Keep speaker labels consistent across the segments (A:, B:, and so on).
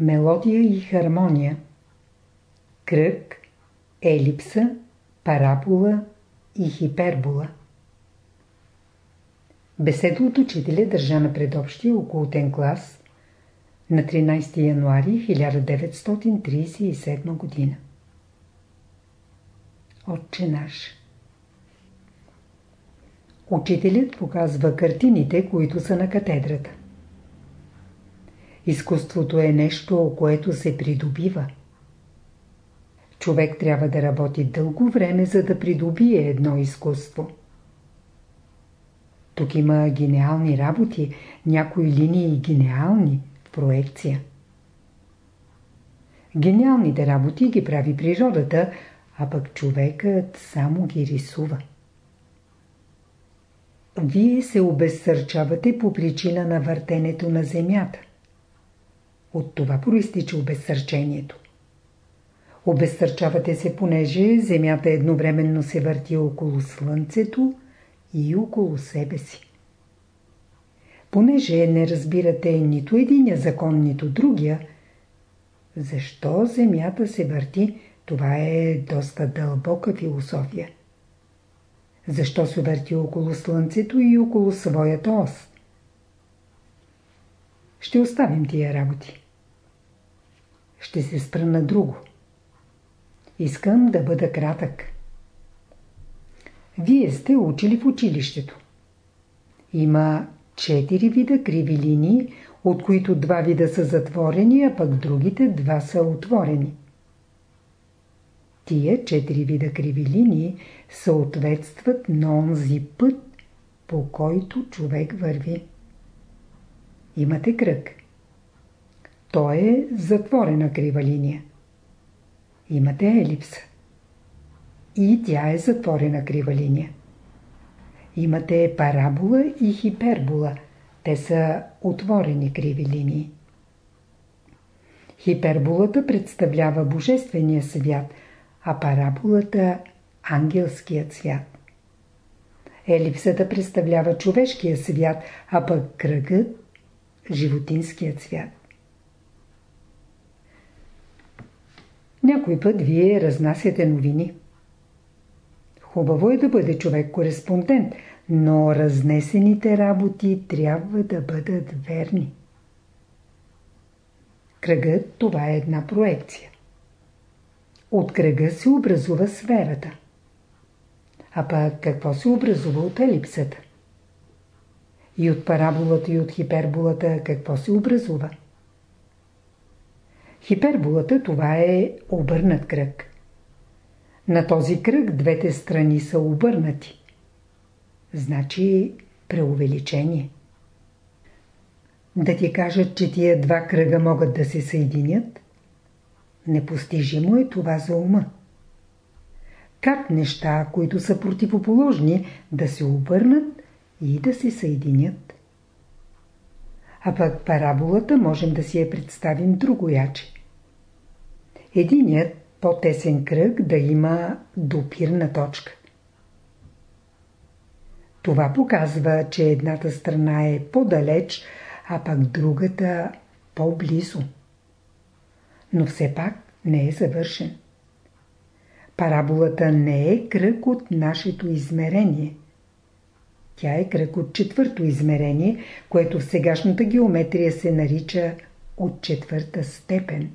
A: мелодия и хармония, кръг, елипса, парабола и хипербола. Беседа от учителя държа на предобщия околотен клас на 13 януари 1937 година. Отче наш Учителят показва картините, които са на катедрата. Изкуството е нещо, което се придобива. Човек трябва да работи дълго време, за да придобие едно изкуство. Тук има гениални работи, някои линии гениални в проекция. Гениалните работи ги прави природата, а пък човекът само ги рисува. Вие се обезсърчавате по причина на въртенето на земята. От това проистича обезсърчението. Обезсърчавате се, понеже земята едновременно се върти около Слънцето и около себе си. Понеже не разбирате нито единия закон, нито другия, защо земята се върти, това е доста дълбока философия. Защо се върти около Слънцето и около своята ос? Ще оставим тия работи. Ще се спра на друго. Искам да бъда кратък. Вие сте учили в училището. Има четири вида криви линии, от които два вида са затворени, а пък другите два са отворени. Тия четири вида криви линии съответстват на онзи път, по който човек върви. Имате кръг. То е затворена крива линия. Имате елипса. И тя е затворена крива линия. Имате парабола и хипербола. Те са отворени криви линии. Хиперболата представлява Божествения свят, а параболата – ангелският свят. Елипсата представлява човешкия свят, а пък кръгът – животинският свят. Някой път вие разнасяте новини. Хубаво е да бъде човек кореспондент, но разнесените работи трябва да бъдат верни. Кръгът това е една проекция. От кръга се образува сферата. А пък какво се образува от елипсата? И от параболата и от хиперболата какво се образува? Хиперболата това е обърнат кръг. На този кръг двете страни са обърнати. Значи преувеличение. Да ти кажат, че тия два кръга могат да се съединят? Непостижимо е това за ума. Как неща, които са противоположни, да се обърнат и да се съединят? А пък параболата можем да си я представим другояче. Единият по-тесен кръг да има допирна точка. Това показва, че едната страна е по-далеч, а пък другата по-близо. Но все пак не е завършен. Параболата не е кръг от нашето измерение. Тя е кръг от четвърто измерение, което в сегашната геометрия се нарича от четвърта степен.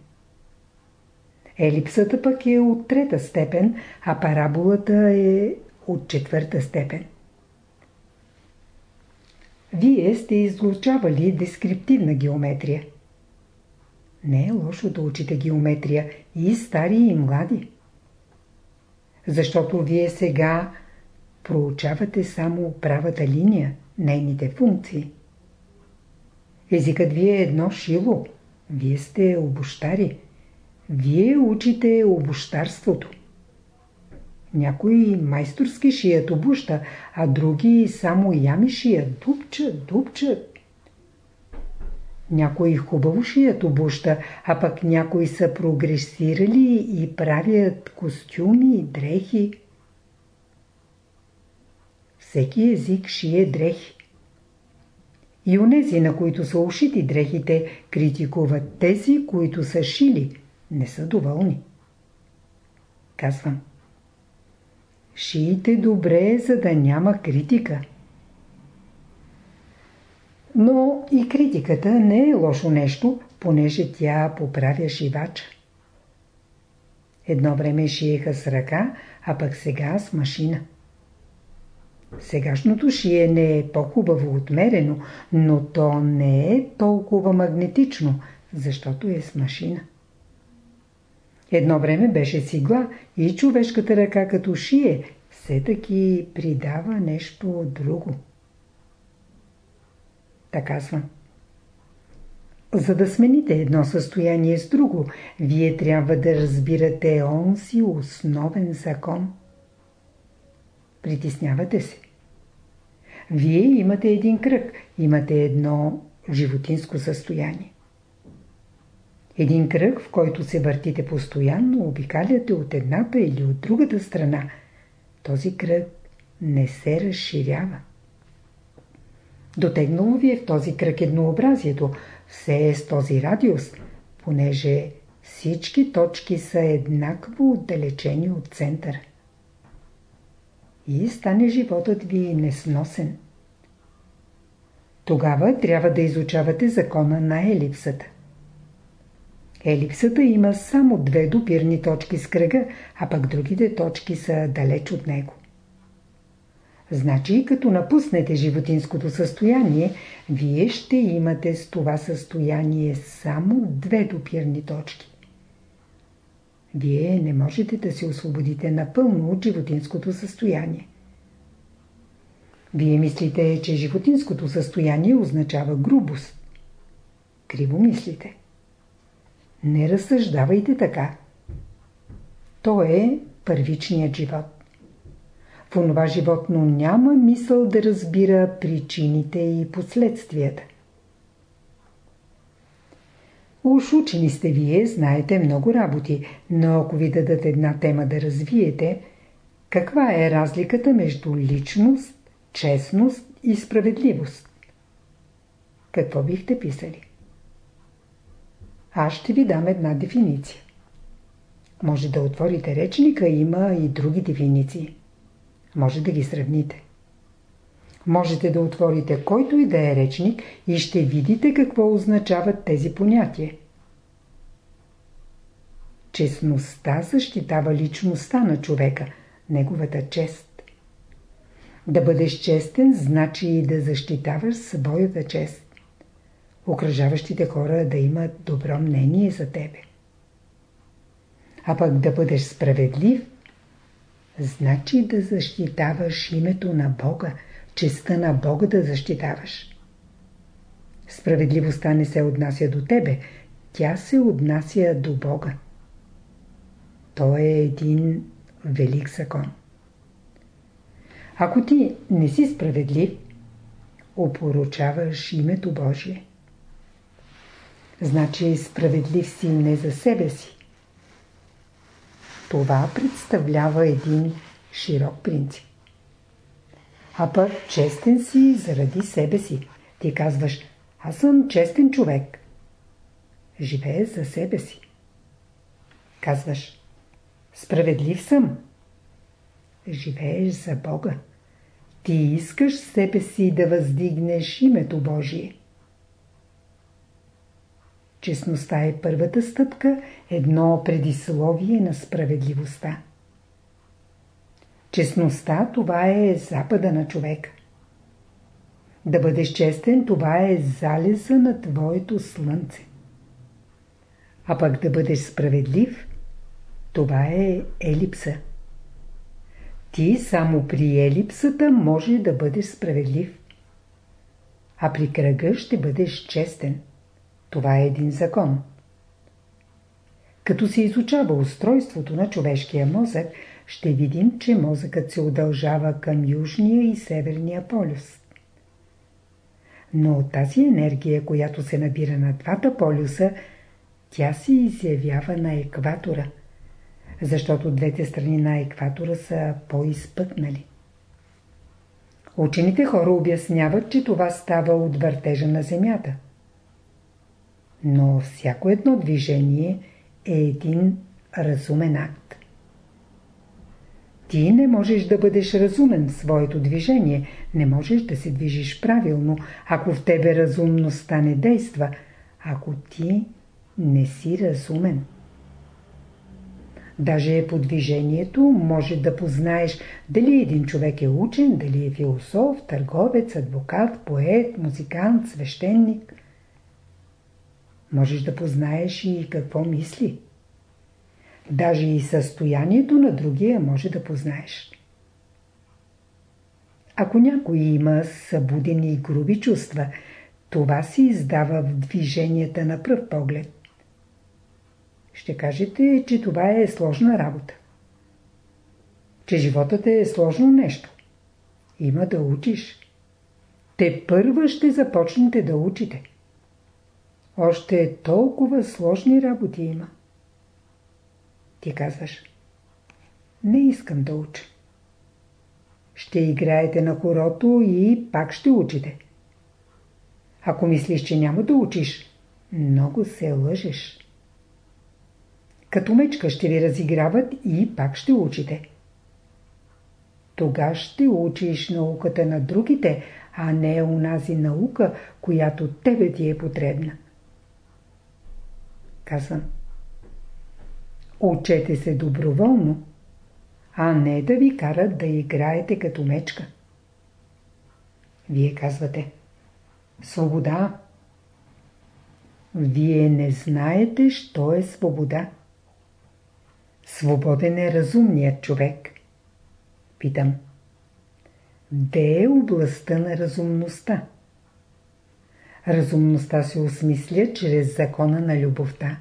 A: Елипсата пък е от трета степен, а параболата е от четвърта степен. Вие сте излучавали дескриптивна геометрия. Не е лошо да учите геометрия и стари и млади. Защото вие сега проучавате само правата линия, нейните функции. Езикът ви е едно шило. Вие сте обощари. Вие учите обощарството. Някои майсторски шият обуща, а други само ями шият, дупчат, дупчат. Някои хубаво шият обуща, а пък някои са прогресирали и правят костюми, дрехи. Всеки език шие дрехи. И онези, на които са ушити дрехите, критикуват тези, които са шили. Не са доволни. Казвам. Шиите добре, за да няма критика. Но и критиката не е лошо нещо, понеже тя поправя шивача. Едно време шиеха с ръка, а пък сега с машина. Сегашното шиене е по-хубаво отмерено, но то не е толкова магнетично, защото е с машина. Едно време беше сигла и човешката ръка като шие, все таки придава нещо друго. Така казвам. За да смените едно състояние с друго, вие трябва да разбирате он си основен закон. Притеснявате се. Вие имате един кръг, имате едно животинско състояние. Един кръг, в който се въртите постоянно, обикаляте от едната или от другата страна. Този кръг не се разширява. Дотегнало ви е в този кръг еднообразието, все е с този радиус, понеже всички точки са еднакво отдалечени от центъра. И стане животът ви несносен. Тогава трябва да изучавате закона на елипсата. Елипсата има само две допирни точки с кръга, а пък другите точки са далеч от него. Значи, като напуснете животинското състояние, вие ще имате с това състояние само две допирни точки. Вие не можете да се освободите напълно от животинското състояние. Вие мислите, че животинското състояние означава грубост. Криво мислите. Не разсъждавайте така. То е първичният живот. В онова животно няма мисъл да разбира причините и последствията. Уж учени сте вие, знаете много работи, но ако ви дадат една тема да развиете, каква е разликата между личност, честност и справедливост? Какво бихте писали? Аз ще ви дам една дефиниция. Може да отворите речника, има и други дефиниции. Може да ги сравните. Можете да отворите който и да е речник и ще видите какво означават тези понятия. Честността защитава личността на човека, неговата чест. Да бъдеш честен значи и да защитаваш своята чест. Окръжаващите хора да имат добро мнение за тебе. А пък да бъдеш справедлив значи да защитаваш името на Бога, честа на Бога да защитаваш. Справедливостта не се отнася до тебе, тя се отнася до Бога. То е един велик закон. Ако ти не си справедлив, опоручаваш името Божие. Значи справедлив си не за себе си, това представлява един широк принцип. А пък честен си заради себе си. Ти казваш, аз съм честен човек. Живее за себе си. Казваш, справедлив съм. Живееш за Бога. Ти искаш себе си да въздигнеш името Божие. Честността е първата стъпка, едно предисловие на справедливостта. Честността това е запада на човека. Да бъдеш честен, това е залеза на твоето слънце. А пък да бъдеш справедлив, това е елипса. Ти само при елипсата може да бъдеш справедлив. А при кръга ще бъдеш честен. Това е един закон. Като се изучава устройството на човешкия мозък, ще видим, че мозъкът се удължава към южния и северния полюс. Но от тази енергия, която се набира на двата полюса, тя се изявява на екватора, защото двете страни на екватора са по-изпъкнали. Учените хора обясняват, че това става от въртежа на Земята. Но всяко едно движение е един разумен акт. Ти не можеш да бъдеш разумен в своето движение, не можеш да се движиш правилно, ако в тебе разумността не действа, ако ти не си разумен. Даже по движението може да познаеш дали един човек е учен, дали е философ, търговец, адвокат, поет, музикант, свещеник. Можеш да познаеш и какво мисли. Даже и състоянието на другия може да познаеш. Ако някой има събудени и груби чувства, това се издава в движенията на пръв поглед. Ще кажете, че това е сложна работа. Че животът е сложно нещо. Има да учиш. Те първа ще започнете да учите. Още толкова сложни работи има. Ти казваш, не искам да уча. Ще играете на хорото и пак ще учите. Ако мислиш, че няма да учиш, много се лъжеш. Като мечка ще ви разиграват и пак ще учите. Тога ще учиш науката на другите, а не унази наука, която тебе ти е потребна. Казвам. Учете се доброволно, а не да ви карат да играете като мечка. Вие казвате. Свобода. Вие не знаете, що е свобода. Свободен е разумният човек. Питам. Де е областта на разумността? Разумността се осмисля чрез закона на любовта.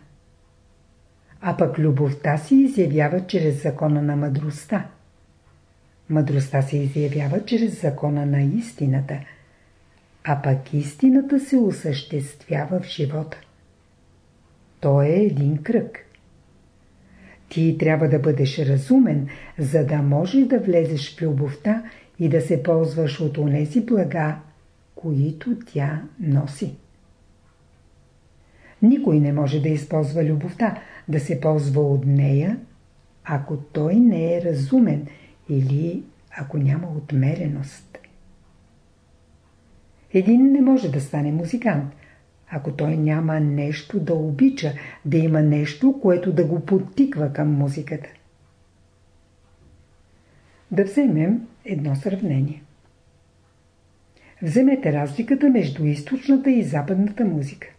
A: А пък любовта се изявява чрез закона на мъдростта. Мъдростта се изявява чрез закона на истината. А пък истината се осъществява в живота. То е един кръг. Ти трябва да бъдеш разумен, за да можеш да влезеш в любовта и да се ползваш от онези блага, които тя носи. Никой не може да използва любовта, да се ползва от нея, ако той не е разумен или ако няма отмереност. Един не може да стане музикант, ако той няма нещо да обича, да има нещо, което да го подтиква към музиката. Да вземем едно сравнение. Вземете разликата между източната и западната музика.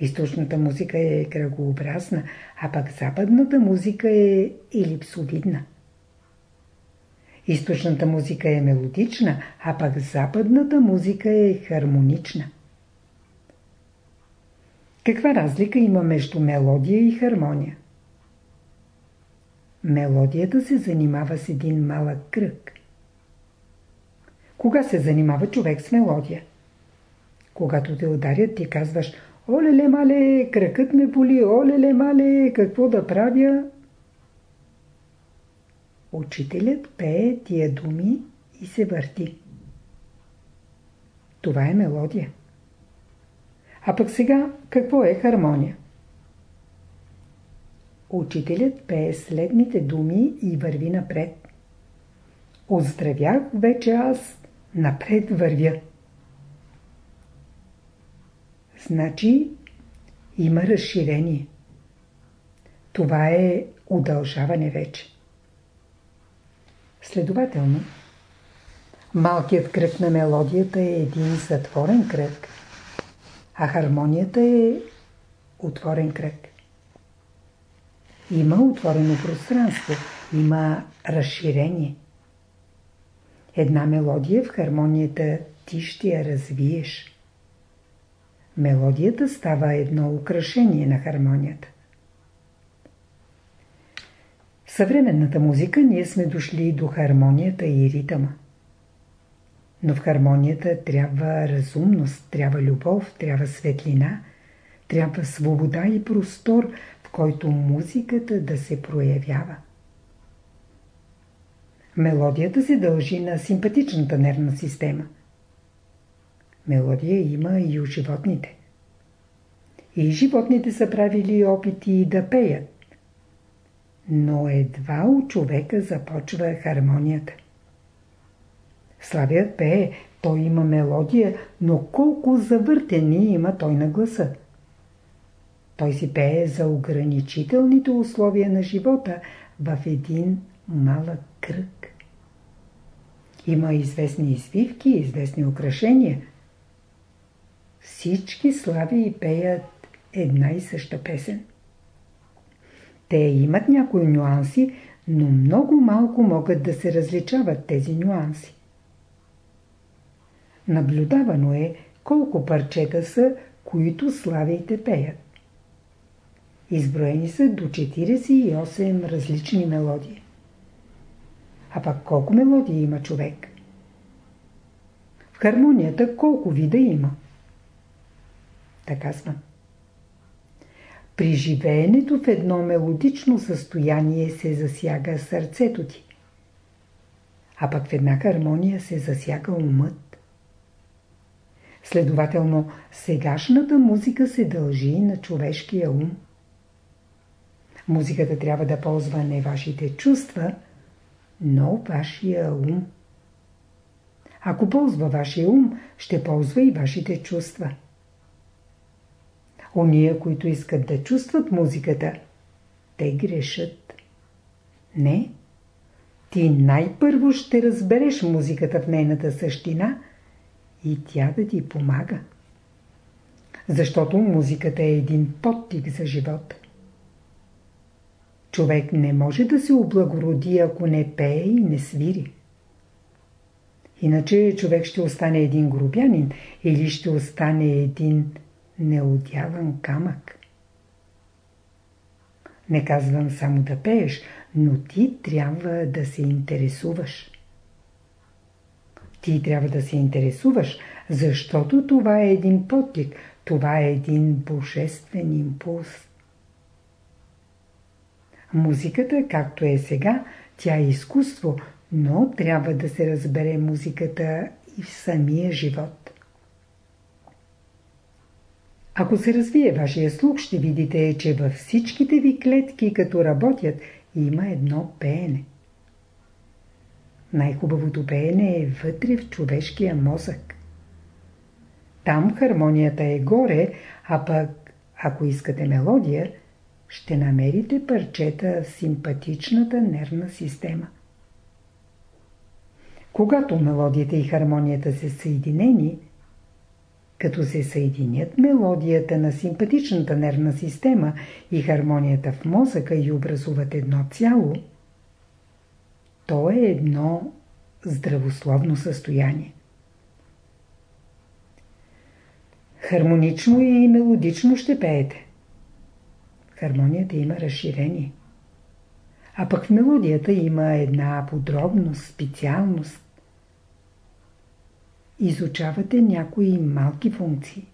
A: Източната музика е кръгообразна, а пък западната музика е елипсовидна. Източната музика е мелодична, а пък западната музика е хармонична. Каква разлика има между мелодия и хармония? Мелодията се занимава с един малък кръг. Кога се занимава човек с мелодия? Когато те ударят, ти казваш Оле-ле, мале, кръкът ме боли, оле-ле, мале, какво да правя? Учителят пее тия думи и се върти. Това е мелодия. А пък сега, какво е хармония? Учителят пее следните думи и върви напред. Оздравях вече аз, напред вървя. Значи има разширение. Това е удължаване вече. Следователно, малкият кръг на мелодията е един затворен кръг, а хармонията е отворен кръг. Има отворено пространство, има разширение. Една мелодия в хармонията ти ще я развиеш. Мелодията става едно украшение на хармонията. В съвременната музика ние сме дошли до хармонията и ритъма. Но в хармонията трябва разумност, трябва любов, трябва светлина, трябва свобода и простор, в който музиката да се проявява. Мелодията се дължи на симпатичната нервна система. Мелодия има и у животните. И животните са правили опити да пеят. Но едва у човека започва хармонията. Славият пее, той има мелодия, но колко завъртени има той на гласа. Той си пее за ограничителните условия на живота в един малък кръг. Има известни извивки, известни украшения. Всички слави и пеят една и съща песен. Те имат някои нюанси, но много малко могат да се различават тези нюанси. Наблюдавано е колко парчета са, които славите пеят. Изброени са до 48 различни мелодии. А пак колко мелодии има човек? В хармонията колко вида има? Така сме. При живеенето в едно мелодично състояние се засяга сърцето ти. А пък в една хармония се засяга умът. Следователно, сегашната музика се дължи на човешкия ум. Музиката трябва да ползва не вашите чувства, но вашия ум. Ако ползва вашия ум, ще ползва и вашите чувства. Ония, които искат да чувстват музиката, те грешат. Не. Ти най-първо ще разбереш музиката в нейната същина и тя да ти помага. Защото музиката е един подтик за живота. Човек не може да се облагороди, ако не пее и не свири. Иначе човек ще остане един грубянин или ще остане един неодяван камък. Не казвам само да пееш, но ти трябва да се интересуваш. Ти трябва да се интересуваш, защото това е един потик, това е един божествен импулс. Музиката, както е сега, тя е изкуство, но трябва да се разбере музиката и в самия живот. Ако се развие вашия слух, ще видите, че във всичките ви клетки, като работят, има едно пеене. Най-хубавото пеене е вътре в човешкия мозък. Там хармонията е горе, а пък, ако искате мелодия, ще намерите парчета в симпатичната нервна система. Когато мелодията и хармонията са съединени, като се съединят мелодията на симпатичната нервна система и хармонията в мозъка и образуват едно цяло, то е едно здравословно състояние. Хармонично и мелодично ще пеете. Хармонията има разширение. А пък в мелодията има една подробност, специалност. Изучавате някои малки функции.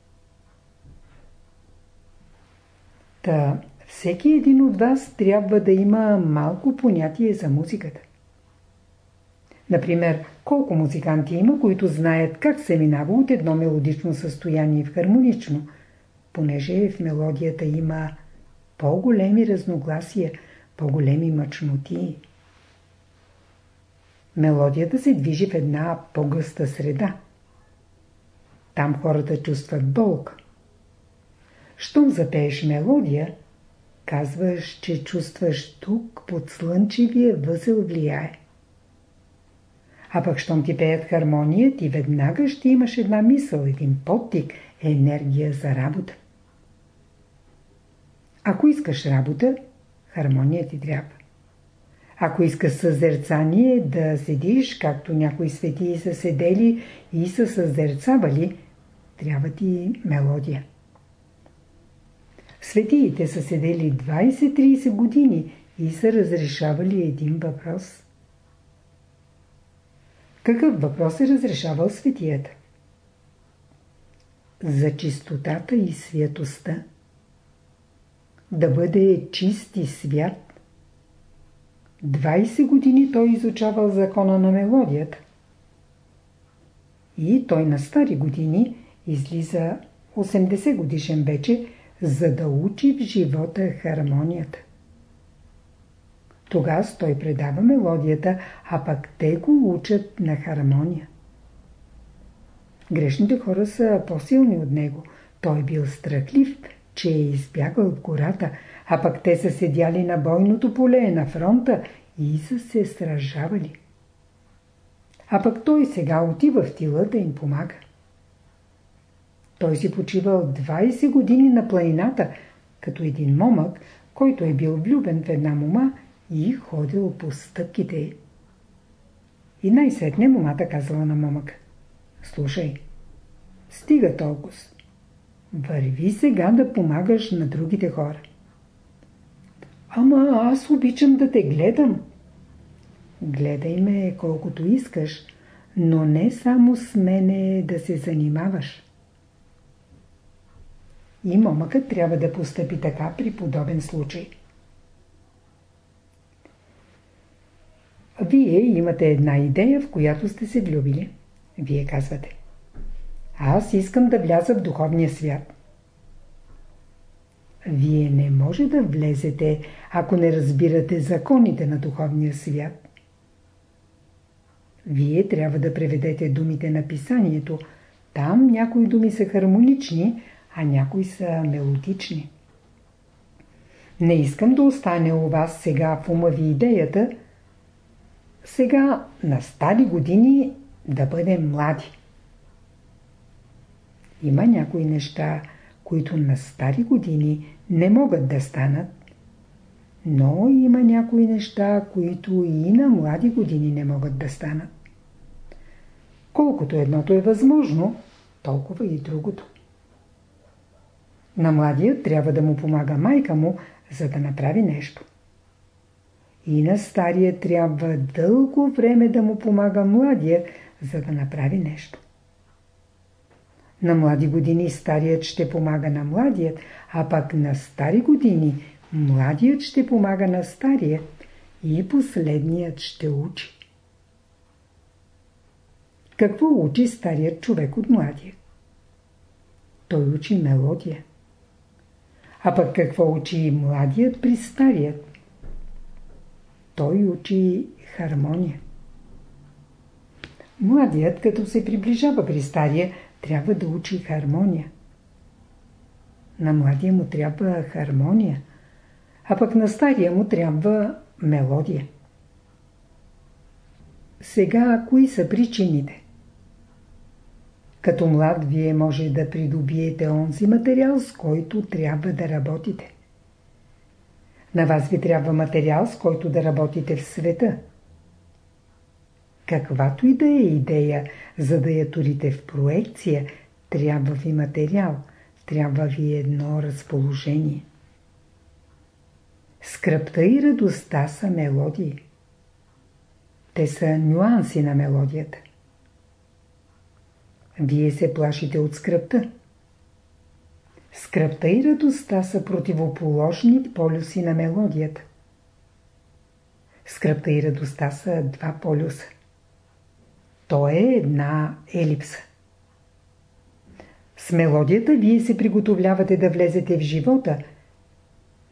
A: Та, всеки един от вас трябва да има малко понятие за музиката. Например, колко музиканти има, които знаят как се минава от едно мелодично състояние в хармонично, понеже в мелодията има по-големи разногласия, по-големи мъчноти. Мелодията се движи в една по-гъста среда. Там хората чувстват болка. Щом запееш мелодия, казваш, че чувстваш тук под слънчевия възел влияе. А пък щом ти пеят хармония, ти веднага ще имаш една мисъл, един подтик, енергия за работа. Ако искаш работа, хармония ти трябва. Ако искаш съзерцание да седиш, както някои светии са седели и са съзерцавали, трябва ти мелодия. Светиите са седели 20-30 години и са разрешавали един въпрос. Какъв въпрос е разрешавал светията? За чистотата и святостта да бъде чист и свят. 20 години той изучавал закона на мелодията. И той на стари години излиза 80 годишен вече, за да учи в живота хармонията. Тогава той предава мелодията, а пък те го учат на хармония. Грешните хора са по-силни от него. Той бил страхлив, че е избягал в гората, а пък те са седяли на бойното поле, на фронта и са се сражавали. А пък той сега отива в тила да им помага. Той си почивал 20 години на планината, като един момък, който е бил влюбен в една мома и ходил по стъпките И най-сетне момата казала на момъка. Слушай, стига толкова. Върви сега да помагаш на другите хора. Ама аз обичам да те гледам. Гледай ме колкото искаш, но не само с мене да се занимаваш. И момъкът трябва да постъпи така при подобен случай. Вие имате една идея, в която сте се влюбили. Вие казвате. Аз искам да вляза в духовния свят. Вие не може да влезете, ако не разбирате законите на духовния свят. Вие трябва да преведете думите на писанието. Там някои думи са хармонични, а някои са мелодични. Не искам да остане у вас сега в ума ви идеята, сега на стари години да бъдем млади. Има някои неща, които на стари години не могат да станат, но има някои неща, които и на млади години не могат да станат. Колкото едното е възможно, толкова и другото. На младия трябва да му помага майка му, за да направи нещо. И на стария трябва дълго време да му помага младия, за да направи нещо. На млади години старият ще помага на младият, а пък на стари години младият ще помага на стария и последният ще учи. Какво учи старият човек от младия? Той учи мелодия. А пък какво учи младият при старият? Той учи хармония. Младият, като се приближава при стария, трябва да учи хармония. На младия му трябва хармония, а пък на стария му трябва мелодия. Сега, кои са причините? Като млад, вие може да придобиете онзи материал, с който трябва да работите. На вас ви трябва материал, с който да работите в света. Каквато и да е идея, за да я турите в проекция, трябва ви материал, трябва ви едно разположение. Скръпта и радостта са мелодии. Те са нюанси на мелодията. Вие се плашите от скръпта. Скръпта и радостта са противоположни полюси на мелодията. Скръпта и радостта са два полюса. То е една елипса. С мелодията вие се приготовлявате да влезете в живота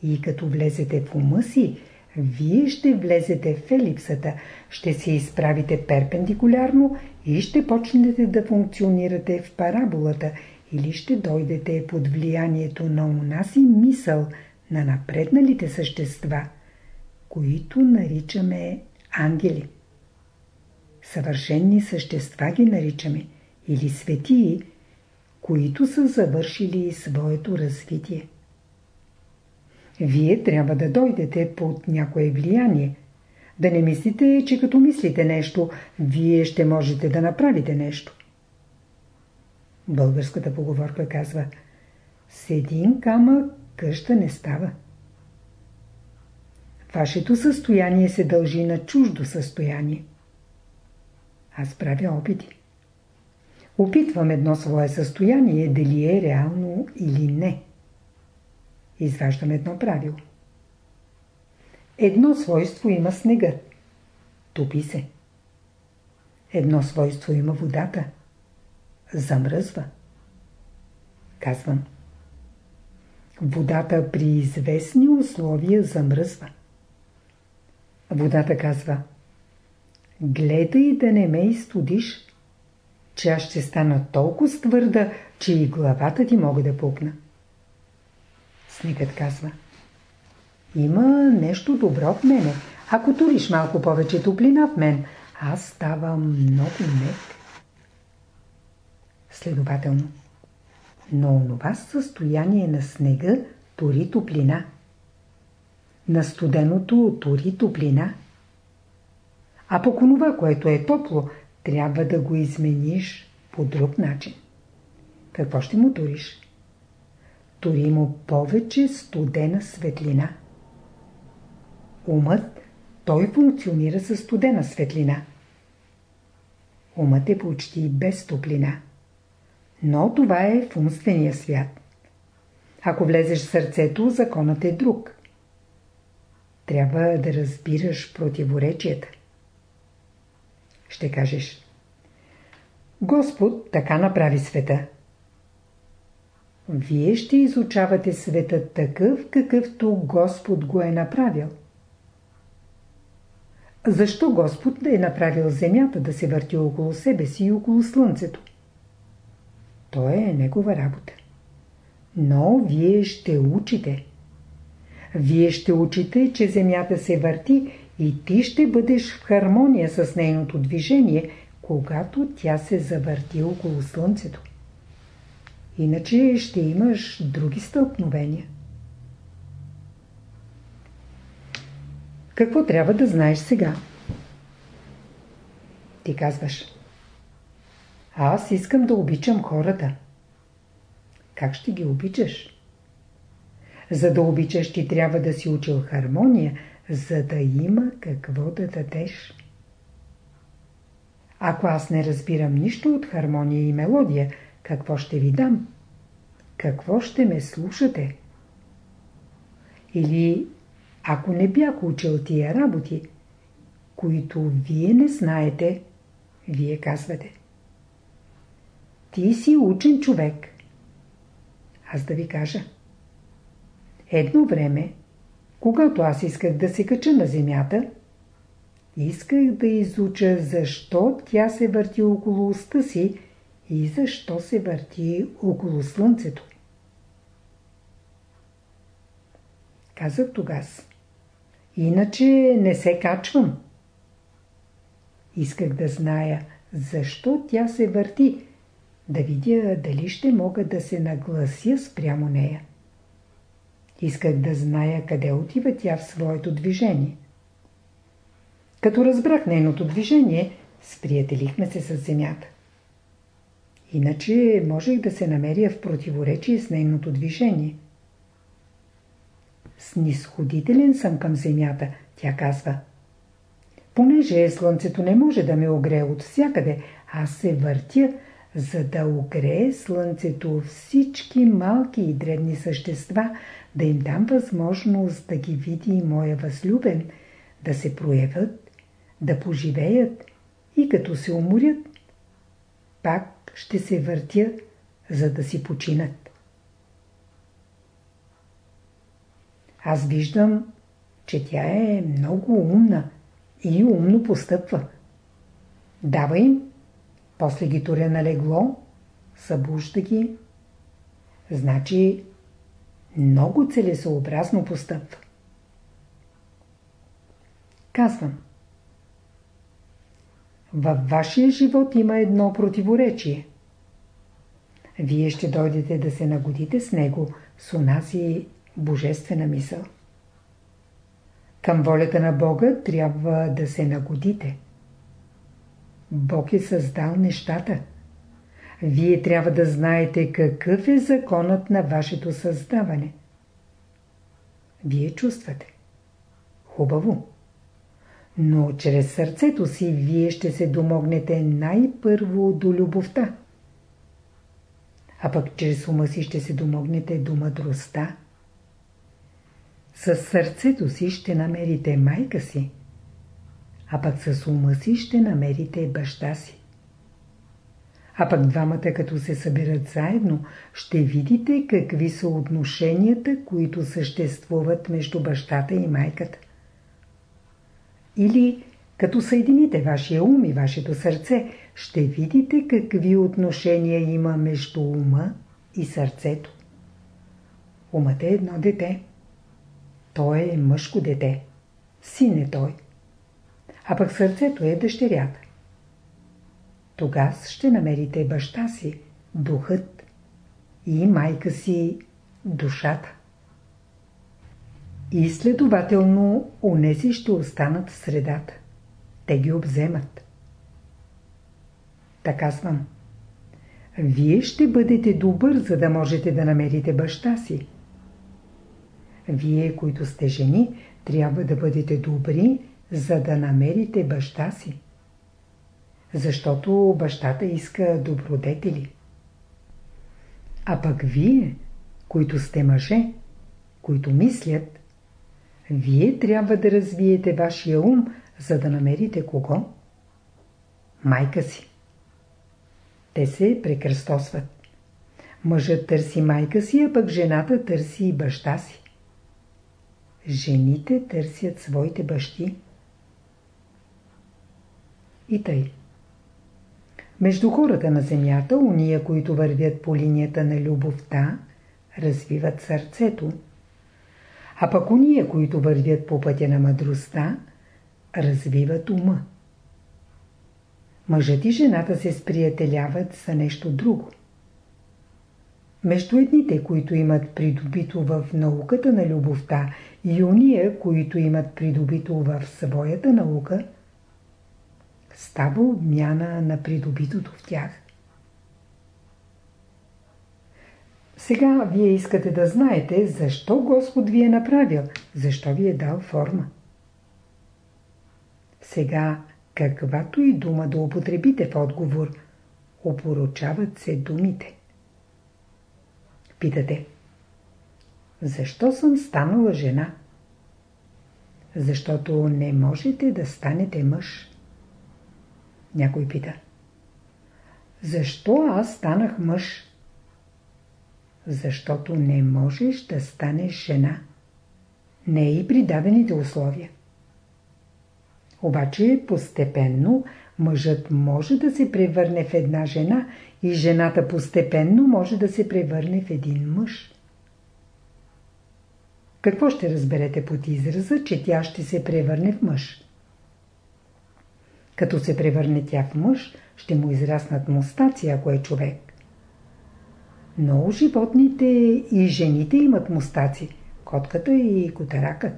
A: и като влезете в ума си, вие ще влезете в елипсата, ще се изправите перпендикулярно и ще почнете да функционирате в параболата или ще дойдете под влиянието на унаси мисъл на напредналите същества, които наричаме ангели. Съвършенни същества ги наричаме или светии, които са завършили своето развитие. Вие трябва да дойдете под някое влияние. Да не мислите, че като мислите нещо, вие ще можете да направите нещо. Българската поговорка казва С един камък къща не става. Вашето състояние се дължи на чуждо състояние. Аз правя опити. Опитвам едно свое състояние, дали е реално или не. Изваждам едно правило. Едно свойство има снегът. Топи се. Едно свойство има водата. Замръзва. Казвам. Водата при известни условия замръзва. Водата казва Гледай да не ме изтудиш, че аз ще стана толкова твърда, че и главата ти мога да пукна. Снегът казва Има нещо добро в мене. Ако туриш малко повече топлина в мен, аз ставам много мек. Следователно. Но онова състояние на снега тори топлина. На студеното тори топлина. А пък онова, което е топло, трябва да го измениш по друг начин. Какво ще му туриш? Тори му повече студена светлина. Умът, той функционира със студена светлина. Умът е почти без топлина. Но това е в умствения свят. Ако влезеш в сърцето, законът е друг. Трябва да разбираш противоречията. Ще кажеш. Господ така направи света. Вие ще изучавате света такъв, какъвто Господ го е направил. Защо Господ е направил земята да се върти около себе си и около Слънцето? То е негова работа. Но вие ще учите. Вие ще учите, че земята се върти и ти ще бъдеш в хармония с нейното движение, когато тя се завърти около Слънцето. Иначе ще имаш други стълкновения. Какво трябва да знаеш сега? Ти казваш. Аз искам да обичам хората. Как ще ги обичаш? За да обичаш ти трябва да си учил хармония, за да има какво да дадеш. Ако аз не разбирам нищо от хармония и мелодия, какво ще ви дам? Какво ще ме слушате? Или ако не бях учил тия работи, които вие не знаете, вие казвате. Ти си учен човек. Аз да ви кажа. Едно време, когато аз исках да се кача на земята, исках да изуча защо тя се върти около уста си и защо се върти около слънцето. Казах тогас. Иначе не се качвам. Исках да зная защо тя се върти, да видя дали ще мога да се наглася спрямо нея. Исках да зная къде отива тя в своето движение. Като разбрах нейното движение, сприятелихме се с земята. Иначе можех да се намеря в противоречие с нейното движение. Снисходителен съм към земята, тя казва. Понеже слънцето не може да ме огрее от всякъде, аз се въртя, за да огрее слънцето всички малки и дребни същества, да им дам възможност да ги види и моя възлюбен, да се проявят, да поживеят и като се уморят, пак ще се въртя, за да си починат. Аз виждам, че тя е много умна и умно постъпва. Дава им, после ги туря на легло, събужда ги. Значи, много целесообразно постъпва. Казвам. Във вашия живот има едно противоречие. Вие ще дойдете да се нагодите с него, с унази божествена мисъл. Към волята на Бога трябва да се нагодите. Бог е създал нещата. Вие трябва да знаете какъв е законът на вашето създаване. Вие чувствате. Хубаво. Но чрез сърцето си вие ще се домогнете най-първо до любовта. А пък чрез ума си ще се домогнете до мъдростта. С сърцето си ще намерите майка си, а пък с ума си ще намерите баща си. А пък двамата като се съберат заедно, ще видите какви са отношенията, които съществуват между бащата и майката. Или като съедините вашия ум и вашето сърце, ще видите какви отношения има между ума и сърцето. Умът е едно дете. Той е мъжко дете. Син е той. А пък сърцето е дъщерята. Тогас ще намерите баща си, духът и майка си, душата. И следователно, унеси ще останат в средата. Те ги обземат. Така казвам. Вие ще бъдете добър, за да можете да намерите баща си. Вие, които сте жени, трябва да бъдете добри, за да намерите баща си. Защото бащата иска добродетели. А пък вие, които сте мъже, които мислят, вие трябва да развиете вашия ум, за да намерите кого? Майка си. Те се прекръстосват. Мъжът търси майка си, а пък жената търси и баща си. Жените търсят своите бащи. И тъй. Между хората на земята, уния, които вървят по линията на любовта, развиват сърцето, а пък уния, които вървят по пътя на мъдростта, развиват ума. Мъжът и жената се сприятеляват за нещо друго. Между едните, които имат придобито в науката на любовта и уния, които имат придобито в своята наука, става обмяна на придобитото в тях. Сега вие искате да знаете защо Господ ви е направил, защо ви е дал форма. Сега, каквато и дума да употребите в отговор, опоручават се думите. Питате, защо съм станала жена? Защото не можете да станете мъж. Някой пита. Защо аз станах мъж? Защото не можеш да станеш жена. Не и при дадените условия. Обаче постепенно мъжът може да се превърне в една жена и жената постепенно може да се превърне в един мъж. Какво ще разберете под израза, че тя ще се превърне в мъж? Като се превърне тя в мъж, ще му израснат мустаци, ако е човек. Много животните и жените имат мустаци. Котката и котаракът.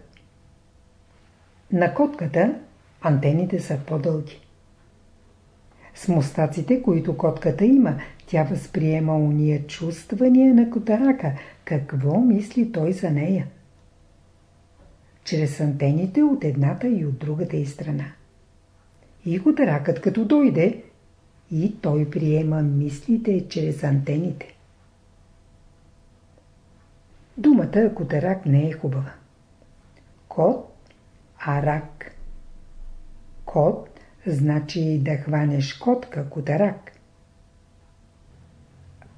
A: На котката антените са по-дълги. С мустаците, които котката има, тя възприема уния чувствания на котарака, какво мисли той за нея. Чрез антените от едната и от другата и страна. И котаракът като дойде, и той приема мислите чрез антените. Думата котарак не е хубава. Кот, арак. Кот значи да хванеш котка, котарак.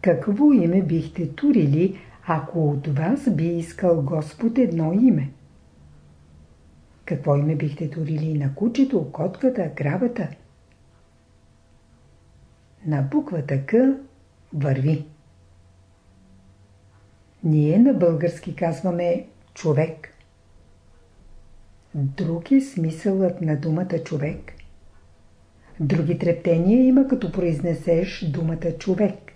A: Какво име бихте турили, ако от вас би искал Господ едно име? Какво име бихте турили на кучето, котката, кравата? На буквата К върви. Ние на български казваме човек. Друг е смисълът на думата човек. Други трептения има като произнесеш думата човек.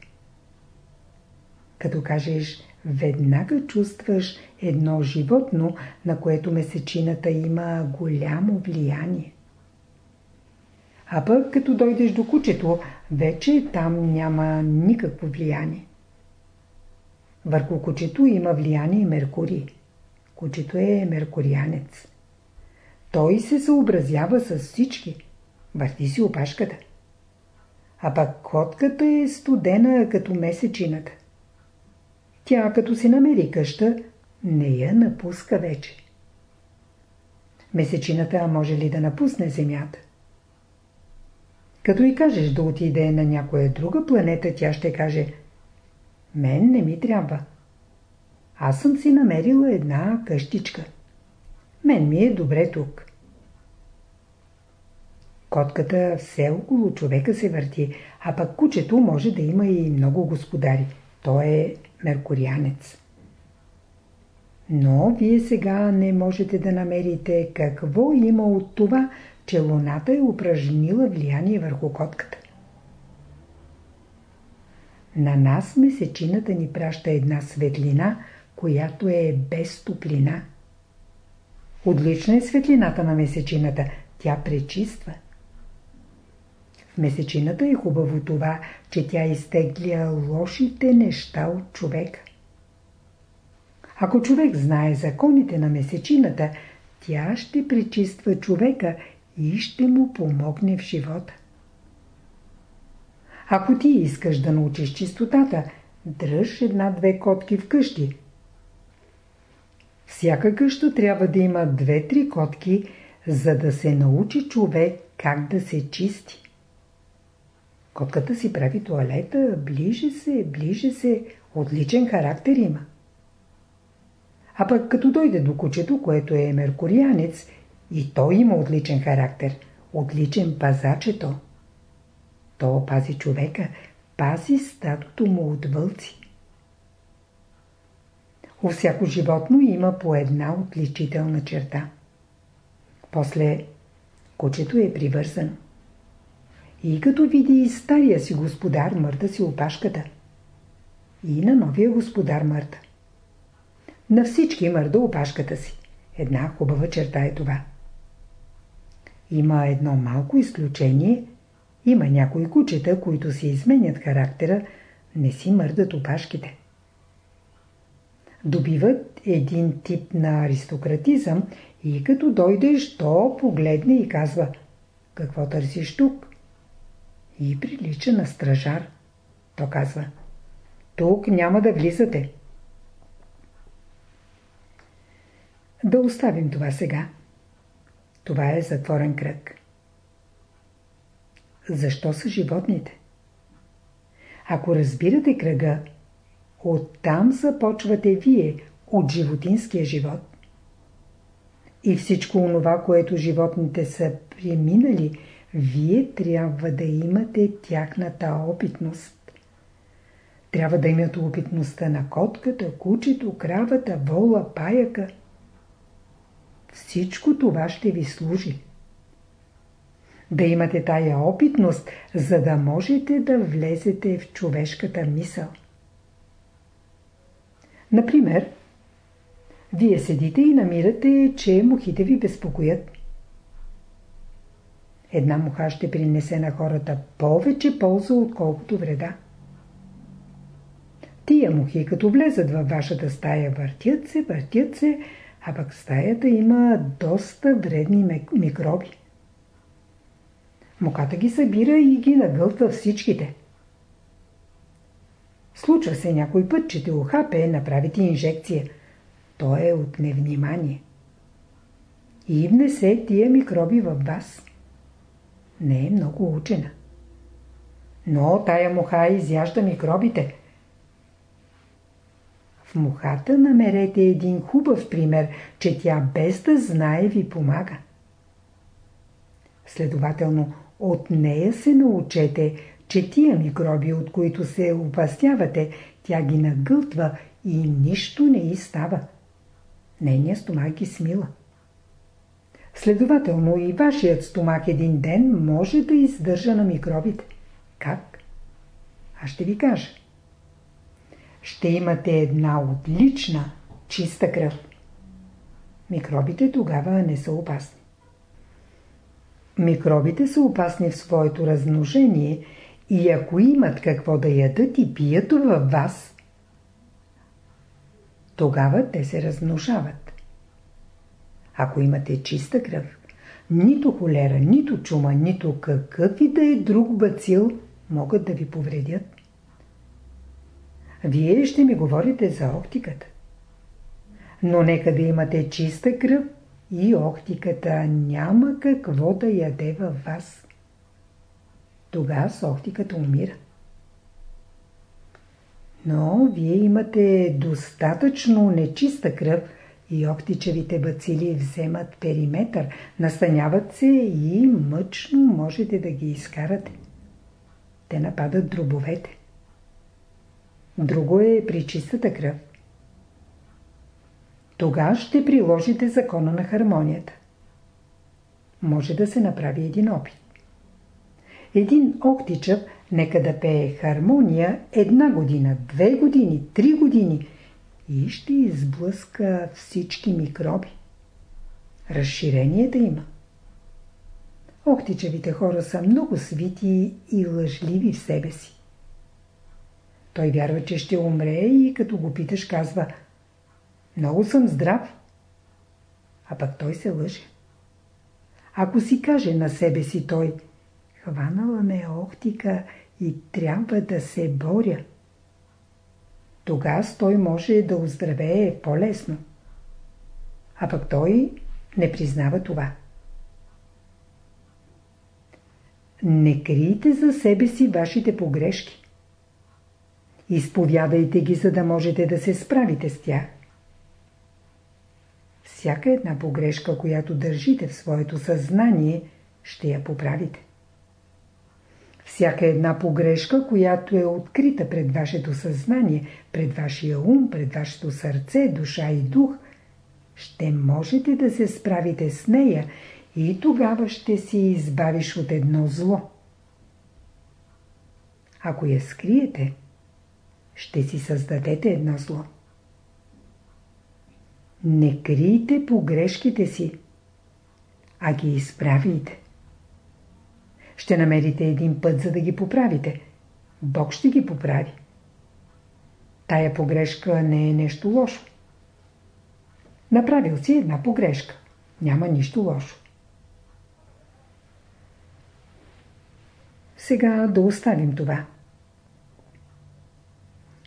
A: Като кажеш веднага чувстваш едно животно, на което месечината има голямо влияние. А пък като дойдеш до кучето, вече там няма никакво влияние. Върху кучето има влияние Меркурий. Кучето е меркурианец. Той се съобразява с всички. Върти си опашката. А пък котката е студена като месечината. Тя като си намери къща, не я напуска вече. Месечината може ли да напусне Земята? Като и кажеш да отиде на някоя друга планета, тя ще каже Мен не ми трябва. Аз съм си намерила една къщичка. Мен ми е добре тук. Котката все около човека се върти, а пък кучето може да има и много господари. Той е меркурианец. Но вие сега не можете да намерите какво има от това, че Луната е упражнила влияние върху котката. На нас месечината ни праща една светлина, която е без топлина. Отлична е светлината на месечината. Тя пречиства. В месечината е хубаво това, че тя изтегля лошите неща от човека. Ако човек знае законите на месечината, тя ще пречиства човека и ще му помогне в живота. Ако ти искаш да научиш чистотата, дръж една-две котки в къщи. Всяка къща трябва да има две-три котки, за да се научи човек как да се чисти. Котката си прави туалета, ближе се, ближе се, отличен характер има. А пък като дойде до кучето, което е меркурианец, и той има отличен характер, отличен пазачето. То пази човека, пази стадото му от вълци. У всяко животно има по една отличителна черта. После кучето е привързано. И като види стария си господар мърда си опашката. И на новия господар мърда. На всички мърда опашката си. Една хубава черта е това. Има едно малко изключение. Има някои кучета, които си изменят характера, не си мърдат опашките. Добиват един тип на аристократизъм и като дойдеш, то погледне и казва «Какво търсиш тук?» И прилича на стражар. То казва «Тук няма да влизате». Да оставим това сега. Това е затворен кръг. Защо са животните? Ако разбирате кръга, оттам започвате вие, от животинския живот. И всичко онова, което животните са преминали, вие трябва да имате тяхната опитност. Трябва да имате опитността на котката, кучето, кравата, вола, паяка – всичко това ще ви служи. Да имате тая опитност, за да можете да влезете в човешката мисъл. Например, вие седите и намирате, че мухите ви безпокоят. Една муха ще принесе на хората повече полза, отколкото вреда. Тия мухи, като влезат във вашата стая, въртят се, въртят се, а пък стаята има доста вредни микроби. Муката ги събира и ги нагълтва всичките. Случва се някой път, че те ухапе, направите инжекция. То е от невнимание. И внесе тия микроби във вас. Не е много учена. Но тая муха изяжда микробите. В мухата намерете един хубав пример, че тя без да знае ви помага. Следователно, от нея се научете, че тия микроби, от които се опасявате, тя ги нагълтва и нищо не и става. Нейният стомак ги смила. Следователно и вашият стомак един ден може да издържа на микробите. Как? Аз ще ви кажа ще имате една отлична, чиста кръв. Микробите тогава не са опасни. Микробите са опасни в своето размножение и ако имат какво да ядат и пият във вас, тогава те се размножават. Ако имате чиста кръв, нито холера, нито чума, нито какъв и да е друг бацил могат да ви повредят. Вие ще ми говорите за оптиката. но нека да имате чиста кръв и охтиката няма какво да яде във вас. Тогава с охтиката умира. Но вие имате достатъчно нечиста кръв и оптичевите бацили вземат периметър, настаняват се и мъчно можете да ги изкарате. Те нападат дробовете. Друго е при чистата кръв. Тога ще приложите закона на хармонията. Може да се направи един опит. Един октичъв нека да пее хармония една година, две години, три години и ще изблъска всички микроби. Разширение да има. Охтичевите хора са много свити и лъжливи в себе си. Той вярва, че ще умре и като го питаш казва Много съм здрав. А пък той се лъже. Ако си каже на себе си той Хванала ме охтика и трябва да се боря. Тогава той може да оздравее по-лесно. А пък той не признава това. Не крийте за себе си вашите погрешки. Изповядайте ги, за да можете да се справите с тях. Всяка една погрешка, която държите в своето съзнание, ще я поправите. Всяка една погрешка, която е открита пред вашето съзнание, пред вашия ум, пред вашето сърце, душа и дух, ще можете да се справите с нея и тогава ще си избавиш от едно зло. Ако я скриете, ще си създадете едно зло. Не крийте погрешките си, а ги изправите. Ще намерите един път, за да ги поправите. Бог ще ги поправи. Тая погрешка не е нещо лошо. Направил си една погрешка. Няма нищо лошо. Сега да оставим това.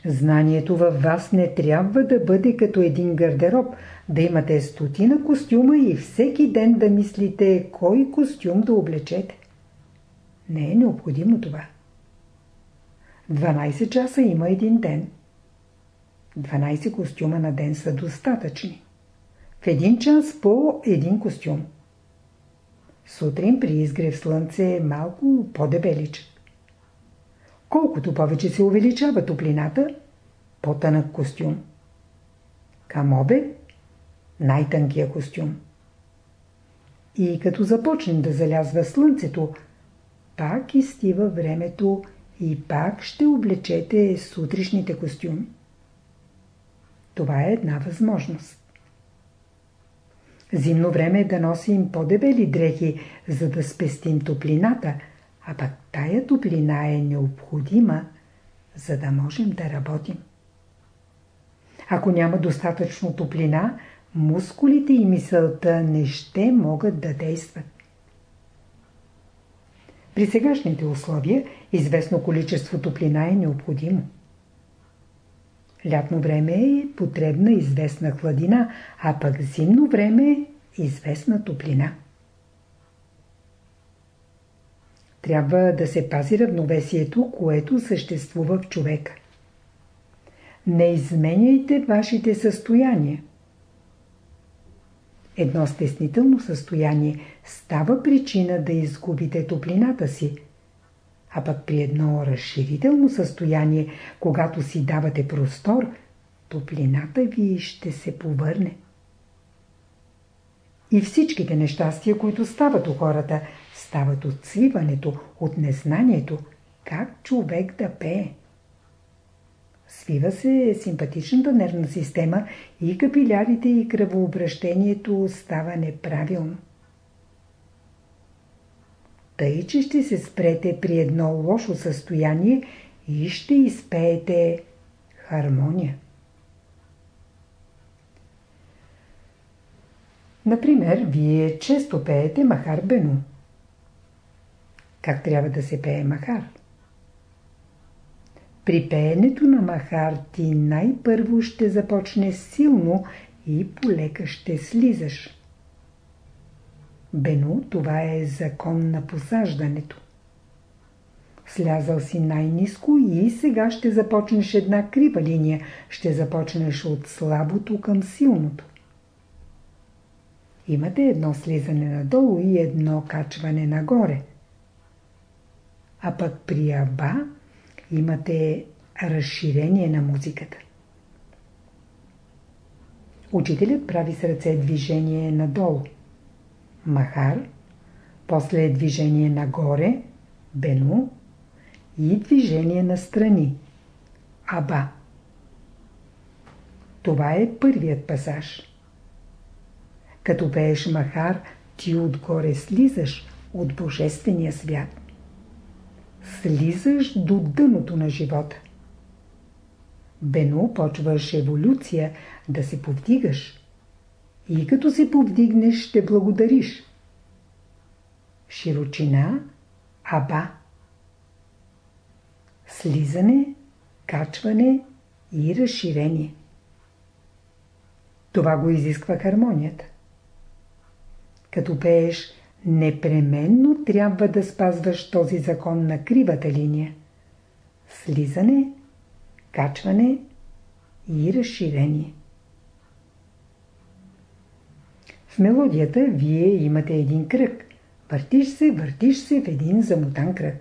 A: Знанието във вас не трябва да бъде като един гардероб, да имате стотина костюма и всеки ден да мислите кой костюм да облечете. Не е необходимо това. 12 часа има един ден. 12 костюма на ден са достатъчни. В един час по един костюм. Сутрин при изгрев слънце е малко по-дебеличък. Колкото повече се увеличава топлината, по-тънък костюм. Към обед най-тънкия костюм. И като започнем да залязва слънцето, пак изстива времето и пак ще облечете сутрешните костюми. Това е една възможност. Зимно време е да носим по-дебели дрехи, за да спестим топлината, а пък тая топлина е необходима, за да можем да работим. Ако няма достатъчно топлина, мускулите и мисълта не ще могат да действат. При сегашните условия известно количество топлина е необходимо. Лятно време е потребна известна хладина, а пък зимно време е известна топлина. Трябва да се пази равновесието, което съществува в човека. Не изменяйте вашите състояния. Едно стеснително състояние става причина да изгубите топлината си. А пък при едно разширително състояние, когато си давате простор, топлината ви ще се повърне. И всичките нещастия, които стават у хората, стават от свиването, от незнанието, как човек да пее. Свива се симпатичната нервна система и капилярите и кръвообращението става неправилно. Тъй, че ще се спрете при едно лошо състояние и ще изпеете хармония. Например, вие често пеете Махар Бену. Как трябва да се пее Махар? При пеенето на махар ти най-първо ще започне силно и полека ще слизаш. Бено, това е закон на посаждането. Слязал си най-низко и сега ще започнеш една крива линия. Ще започнеш от слабото към силното. Имате едно слизане надолу и едно качване нагоре. А пък при Аба имате разширение на музиката. Учителят прави с ръце движение надолу. Махар, после движение нагоре, Бену и движение на страни. Аба. Това е първият пасаж. Като пееш Махар, ти отгоре слизаш от Божествения свят. Слизаш до дъното на живота. Бено почваш еволюция, да се повдигаш. И като се повдигнеш, ще благодариш. Широчина, аба. Слизане, качване и разширение. Това го изисква хармонията. Като пееш, непременно трябва да спазваш този закон на кривата линия. Слизане, качване и разширение. В мелодията вие имате един кръг. Въртиш се, въртиш се в един замотан кръг.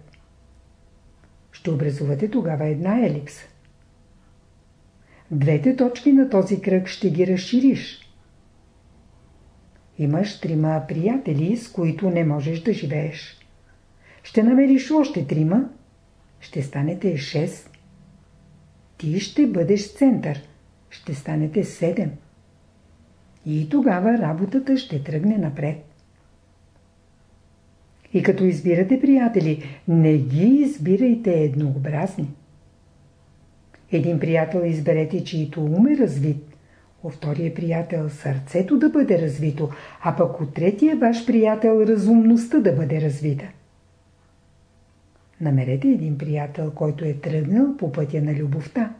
A: Ще образувате тогава една елипса. Двете точки на този кръг ще ги разшириш. Имаш трима приятели, с които не можеш да живееш. Ще намериш още трима, ще станете шест. Ти ще бъдеш център, ще станете седем. И тогава работата ще тръгне напред. И като избирате приятели, не ги избирайте еднообразни. Един приятел изберете, чието ум е развит. От втория приятел сърцето да бъде развито, а пък от третия ваш приятел разумността да бъде развита. Намерете един приятел, който е тръгнал по пътя на любовта.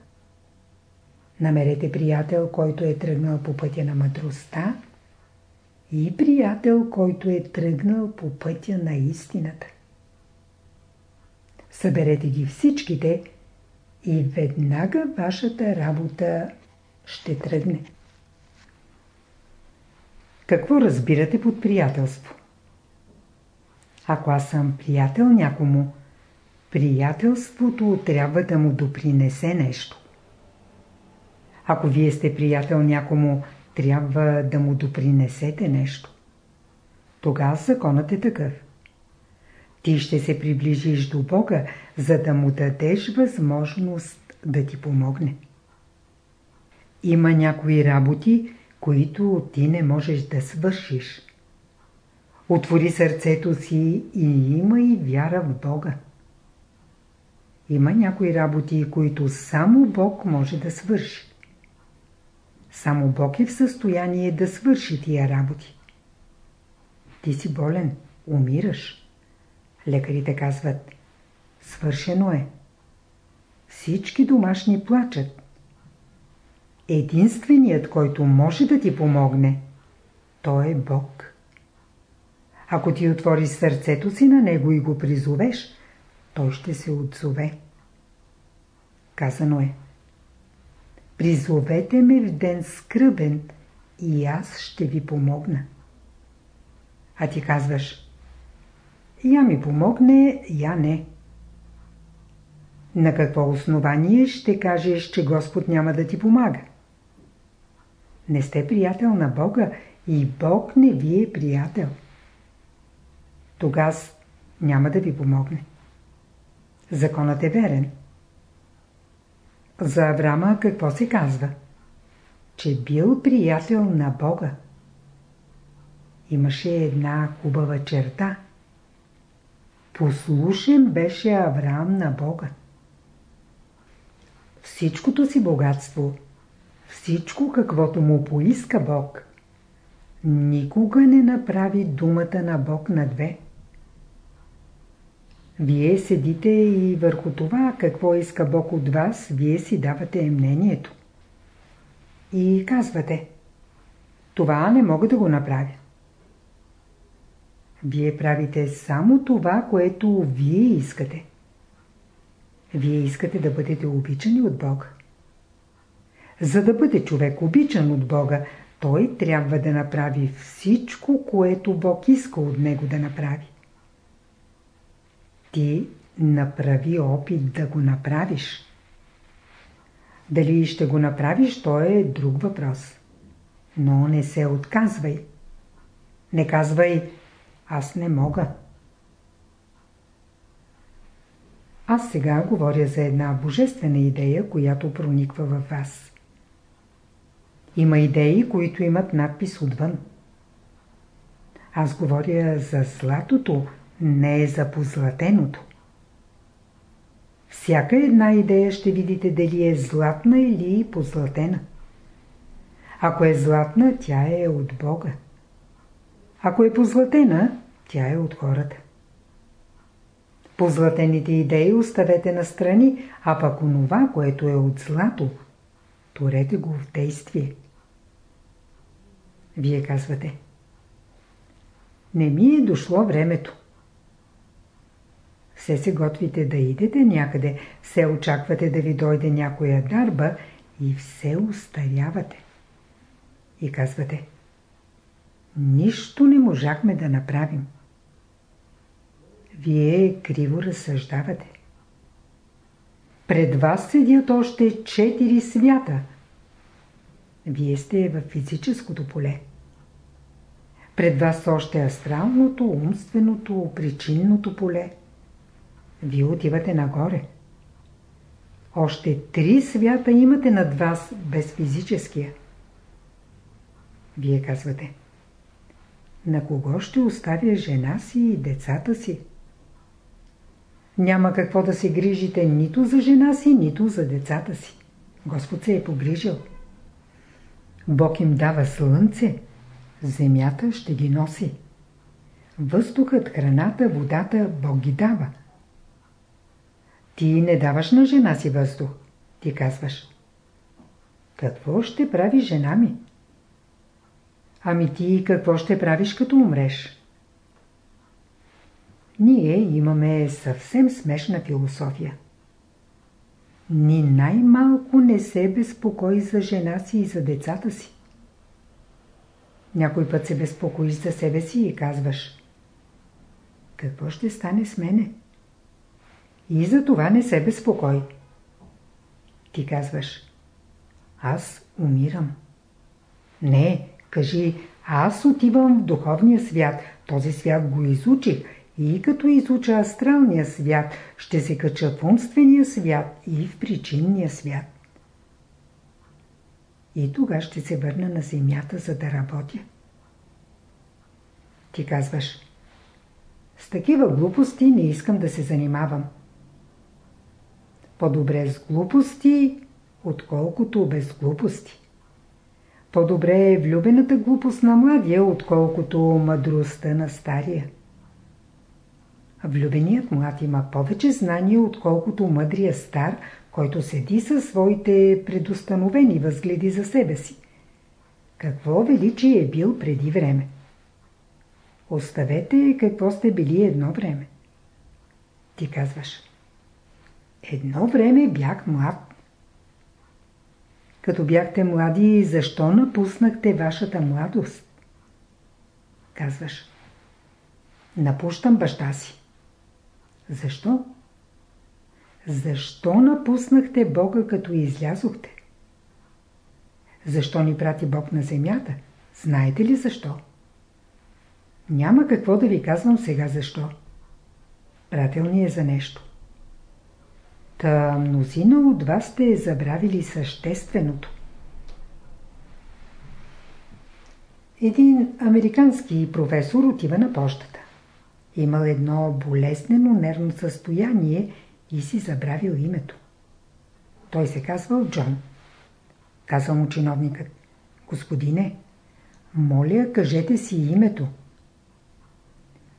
A: Намерете приятел, който е тръгнал по пътя на мъдростта и приятел, който е тръгнал по пътя на истината. Съберете ги всичките и веднага вашата работа ще тръгне. Какво разбирате под приятелство? Ако аз съм приятел някому, приятелството трябва да му допринесе нещо. Ако вие сте приятел някому, трябва да му допринесете нещо. Тогава законът е такъв. Ти ще се приближиш до Бога, за да му дадеш възможност да ти помогне. Има някои работи, които ти не можеш да свършиш. Отвори сърцето си и има и вяра в Бога. Има някои работи, които само Бог може да свърши. Само Бог е в състояние да свърши тия работи. Ти си болен, умираш. Лекарите казват, свършено е. Всички домашни плачат. Единственият, който може да ти помогне, той е Бог. Ако ти отвориш сърцето си на Него и го призовеш, той ще се отзове. Казано е. Призовете ме в ден скръбен и аз ще ви помогна. А ти казваш, я ми помогне, я не. На какво основание ще кажеш, че Господ няма да ти помага? Не сте приятел на Бога и Бог не ви е приятел. Тогава няма да ви помогне. Законът е верен. За Аврама какво се казва? Че бил приятел на Бога. Имаше една хубава черта. Послушен беше Авраам на Бога. Всичкото си богатство, всичко каквото му поиска Бог, никога не направи думата на Бог на две. Вие седите и върху това какво иска Бог от вас, вие си давате мнението. И казвате, това не мога да го направя. Вие правите само това, което вие искате. Вие искате да бъдете обичани от Бога. За да бъде човек обичан от Бога, той трябва да направи всичко, което Бог иска от него да направи. Ти направи опит да го направиш. Дали ще го направиш, то е друг въпрос. Но не се отказвай. Не казвай, аз не мога. Аз сега говоря за една божествена идея, която прониква във вас. Има идеи, които имат надпис отвън. Аз говоря за златото, не за позлатеното. Всяка една идея ще видите дали е златна или позлатена. Ако е златна, тя е от Бога. Ако е позлатена, тя е от хората. Позлатените идеи оставете на страни, а пък онова, което е от злато, турете го в действие. Вие казвате. Не ми е дошло времето. Все се готвите да идете някъде, все очаквате да ви дойде някоя дарба и все устарявате. И казвате. Нищо не можахме да направим. Вие криво разсъждавате. Пред вас седят още четири свята. Вие сте в физическото поле. Пред вас още астралното, умственото, причинното поле. Вие отивате нагоре. Още три свята имате над вас без физическия. Вие казвате. На кого ще оставя жена си и децата си? Няма какво да се грижите нито за жена си, нито за децата си. Господ се е погрижил. Бог им дава слънце, земята ще ги носи. Въздухът, храната, водата Бог ги дава. Ти не даваш на жена си въздух. Ти казваш. Какво ще прави жена ми? Ами ти какво ще правиш като умреш? Ние имаме съвсем смешна философия. Ни най-малко не се безпокои за жена си и за децата си. Някой път се безпокоиш за себе си и казваш Какво ще стане с мене? И за това не се безпокой. Ти казваш Аз умирам. Не, кажи Аз отивам в духовния свят. Този свят го изучих и като изуча астралния свят, ще се кача в умствения свят и в причинния свят. И тога ще се върна на земята, за да работя. Ти казваш, с такива глупости не искам да се занимавам. По-добре с глупости, отколкото без глупости. По-добре е влюбената глупост на младия, отколкото мъдростта на стария. Влюбеният млад има повече знания, отколкото мъдрия стар, който седи със своите предустановени възгледи за себе си. Какво величие е бил преди време? Оставете какво сте били едно време. Ти казваш. Едно време бях млад. Като бяхте млади, защо напуснахте вашата младост? Казваш. Напущам баща си. Защо? Защо напуснахте Бога, като излязохте? Защо ни прати Бог на земята? Знаете ли защо? Няма какво да ви казвам сега защо. Пратил ни е за нещо. Та мнозина от вас сте забравили същественото. Един американски професор отива на почтата. Имал едно болезнено нервно състояние и си забравил името. Той се казвал Джон. Казал му чиновникът. Господине, моля, кажете си името.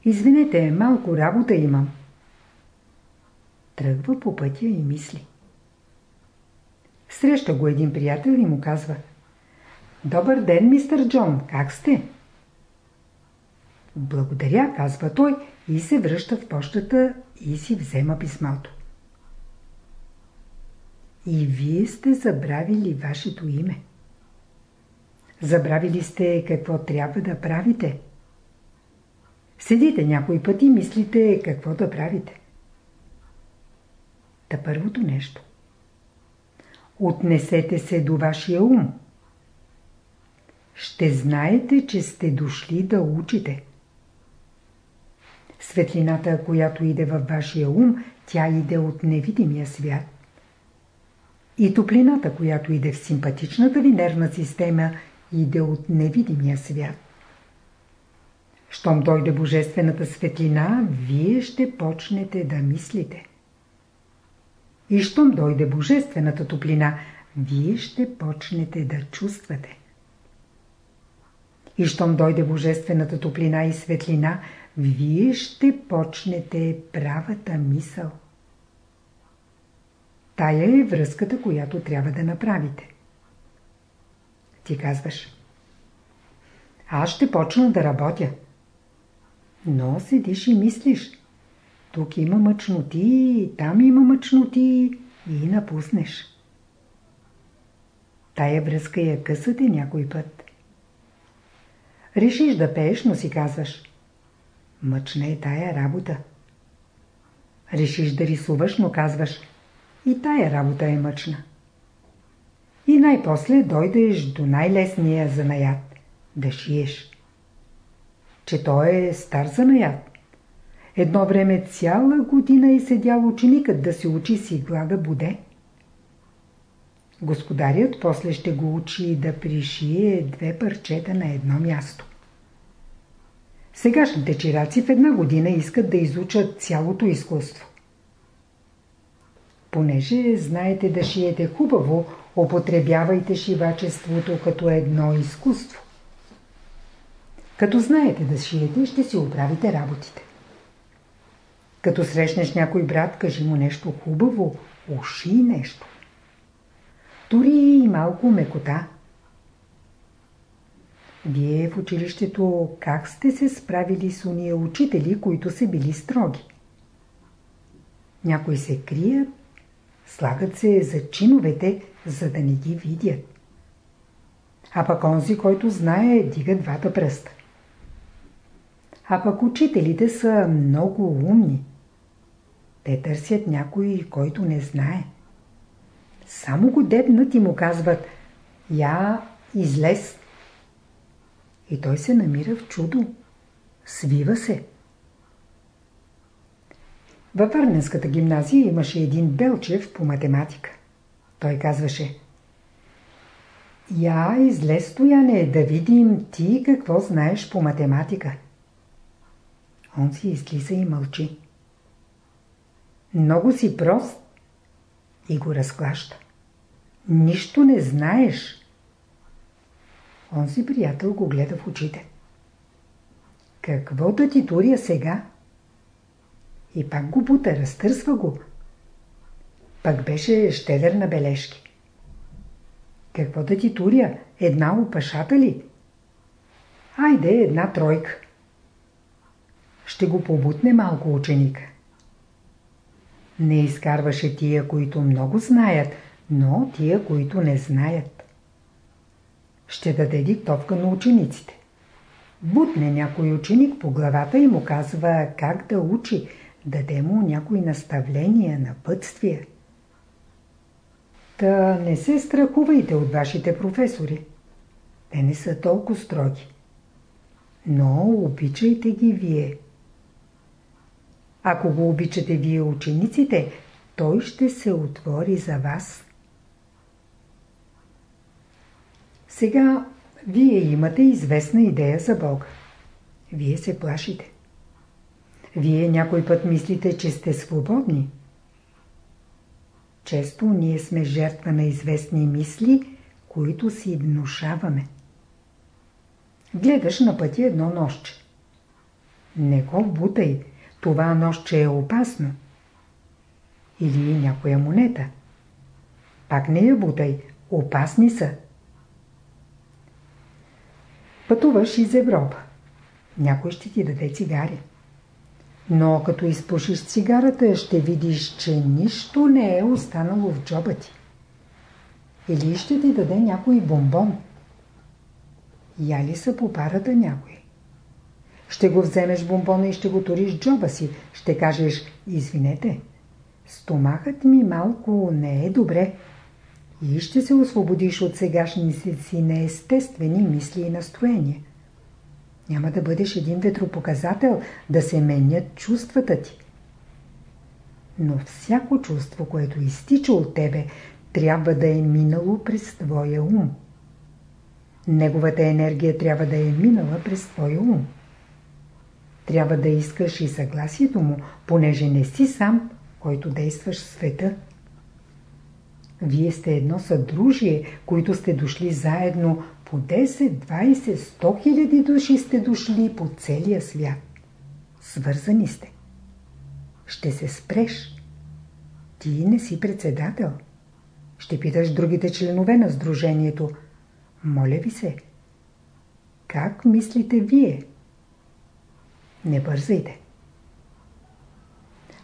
A: Извинете, малко работа имам. Тръгва по пътя и мисли. Среща го един приятел и му казва Добър ден, мистер Джон, как сте? Благодаря, казва той и се връща в почтата и си взема писмото. И вие сте забравили вашето име. Забравили сте какво трябва да правите. Седите някой път и мислите какво да правите. Та първото нещо. Отнесете се до вашия ум. Ще знаете, че сте дошли да учите. Светлината, която иде във вашия ум, тя иде от невидимия свят. И топлината, която иде в симпатичната ви нервна система, иде от невидимия свят. Щом дойде божествената светлина, вие ще почнете да мислите. И щом дойде божествената топлина, вие ще почнете да чувствате. И щом дойде божествената топлина и светлина, вие ще почнете правата мисъл. Тая е връзката, която трябва да направите. Ти казваш. Аз ще почна да работя. Но седиш и мислиш. Тук има мъчноти, там има мъчноти и напуснеш. Тая връзка я късате някой път. Решиш да пееш, но си казваш. Мъчна е тая работа. Решиш да рисуваш, но казваш. И тая работа е мъчна. И най-после дойдеш до най-лесния занаят – да шиеш. Че той е стар занаят. Едно време цяла година е седял ученикът да се учи си глада буде. Господарят после ще го учи да пришие две парчета на едно място. Сегашните чираци в една година искат да изучат цялото изкуство. Понеже знаете да шиете хубаво, употребявайте шивачеството като едно изкуство. Като знаете да шиете, ще си оправите работите. Като срещнеш някой брат, кажи му нещо хубаво, уши нещо. Дори и малко мекота. Вие в училището как сте се справили с уния учители, които са били строги? Някои се крият, слагат се за чиновете, за да не ги видят. А пък онзи, който знае, дига двата пръста. А пък учителите са много умни. Те търсят някой, който не знае. Само го дебнат и му казват «Я излез». И той се намира в чудо. Свива се. Във Варненската гимназия имаше един Белчев по математика. Той казваше Я излез, Стояне, да видим ти какво знаеш по математика. Он си излиза и мълчи. Много си прост и го разклаща. Нищо не знаеш. Онзи приятел го гледа в очите. Какво да ти туря сега? И пак го бута, разтърсва го. Пак беше щедър на бележки. Какво да ти туря? Една опашата ли? Айде, една тройка. Ще го побутне малко ученика. Не изкарваше тия, които много знаят, но тия, които не знаят. Ще даде диктовка на учениците. Бутне някой ученик по главата и му казва как да учи, даде му някои наставления, напътствия. Та не се страхувайте от вашите професори. Те не са толкова строги. Но обичайте ги вие. Ако го обичате вие учениците, той ще се отвори за вас. Сега вие имате известна идея за Бога. Вие се плашите. Вие някой път мислите, че сте свободни. Често ние сме жертва на известни мисли, които си внушаваме. Гледаш на пътя едно нощче. Не го бутай, това нощче е опасно. Или някоя монета. Пак не я бутай, опасни са. Пътуваш из Европа. Някой ще ти даде цигари. Но като изпушиш цигарата, ще видиш, че нищо не е останало в джоба ти. Или ще ти даде някой бомбон. Яли са по парата някой. Ще го вземеш бомбона и ще го туриш джоба си. Ще кажеш, извинете, стомахът ми малко не е добре. И ще се освободиш от сегашните си неестествени мисли и настроения. Няма да бъдеш един ветропоказател, да се менят чувствата ти. Но всяко чувство, което изтича от тебе, трябва да е минало през твоя ум. Неговата енергия трябва да е минала през твоя ум. Трябва да искаш и съгласието му, понеже не си сам, който действаш света. Вие сте едно съдружие, които сте дошли заедно по 10, 20, 100 хиляди души сте дошли по целия свят. Свързани сте. Ще се спреш. Ти не си председател. Ще питаш другите членове на сдружението. Моля ви се, как мислите вие? Не бързайте.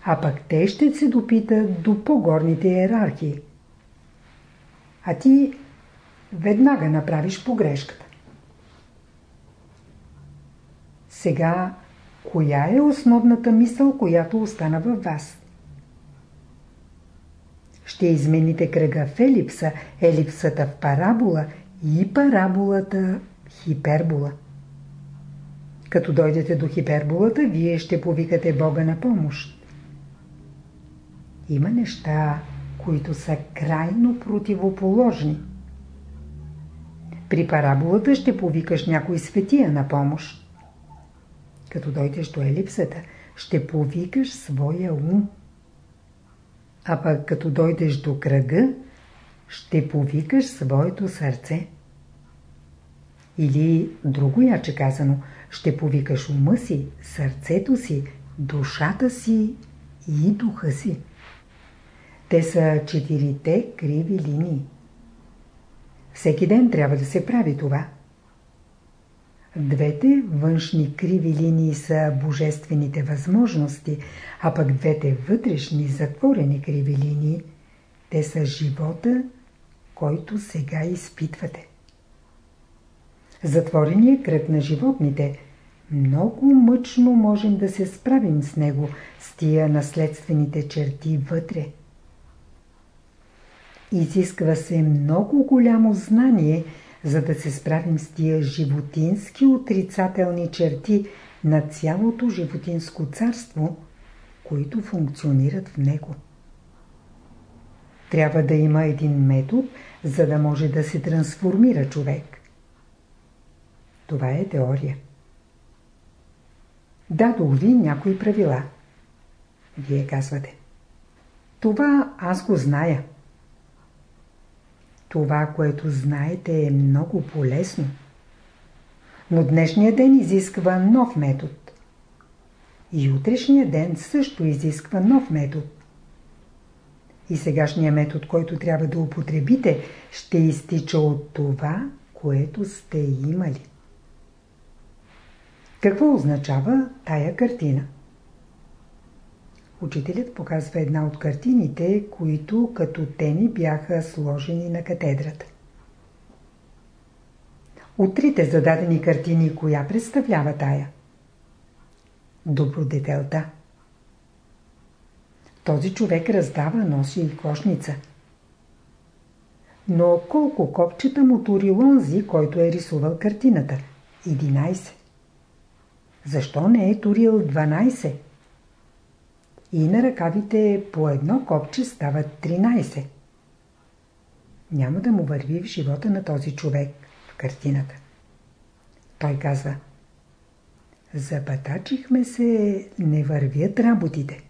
A: А пък те ще се допитат до по-горните иерархии. А ти веднага направиш погрешката. Сега, коя е основната мисъл, която остана във вас? Ще измените кръга в елипса, елипсата в парабола и параболата в хипербола. Като дойдете до хиперболата, вие ще повикате Бога на помощ. Има неща, които са крайно противоположни. При параболата ще повикаш някой светия на помощ. Като дойдеш до елипсата, ще повикаш своя ум. А пък като дойдеш до кръга, ще повикаш своето сърце. Или, друго яче казано, ще повикаш ума си, сърцето си, душата си и духа си. Те са четирите криви линии. Всеки ден трябва да се прави това. Двете външни криви линии са божествените възможности, а пък двете вътрешни затворени криви линии, те са живота, който сега изпитвате. Затворения кръг на животните много мъчно можем да се справим с него, с тия наследствените черти вътре. Изисква се много голямо знание, за да се справим с тия животински отрицателни черти на цялото животинско царство, които функционират в него. Трябва да има един метод, за да може да се трансформира човек. Това е теория. Дадох ви някои правила. Вие казвате. Това аз го зная. Това, което знаете е много полезно. Но днешния ден изисква нов метод. И утрешния ден също изисква нов метод. И сегашния метод, който трябва да употребите, ще изтича от това, което сте имали. Какво означава тая картина? Учителят показва една от картините, които като теми бяха сложени на катедрата. От трите зададени картини, коя представлява тая? Добродетелта. Този човек раздава, носи и кошница. Но колко копчета му тури лонзи, който е рисувал картината? 11. Защо не е турил 12? И на ръкавите по едно копче стават 13. Няма да му върви в живота на този човек в картината. Той казва Запатачихме се, не вървят работите.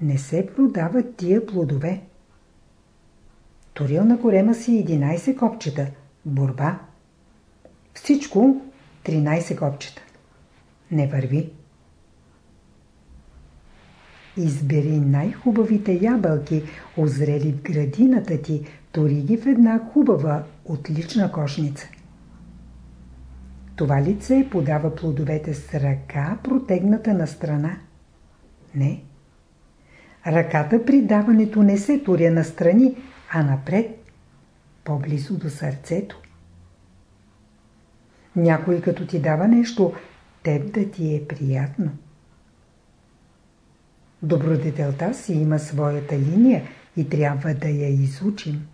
A: Не се продават тия плодове. Турил на корема си 11 копчета. Борба. Всичко 13 копчета не върви. Избери най-хубавите ябълки, озрели в градината ти, тори ги в една хубава, отлична кошница. това лице подава плодовете с ръка, протегната на страна. Не. Ръката при даването не се туря настрани, а напред, по-близо до сърцето. Някой като ти дава нещо, теб да ти е приятно. Добродетелта си има своята линия и трябва да я изучим.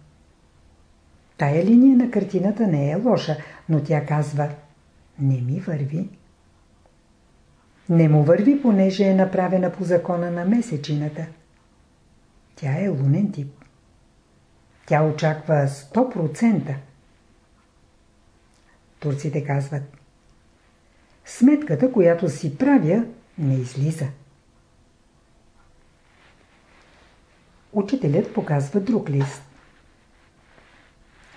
A: Тая линия на картината не е лоша, но тя казва не ми върви. Не му върви, понеже е направена по закона на месечината. Тя е лунен тип. Тя очаква 100%. Турците казват Сметката, която си правя, не излиза. Учителят показва друг лист.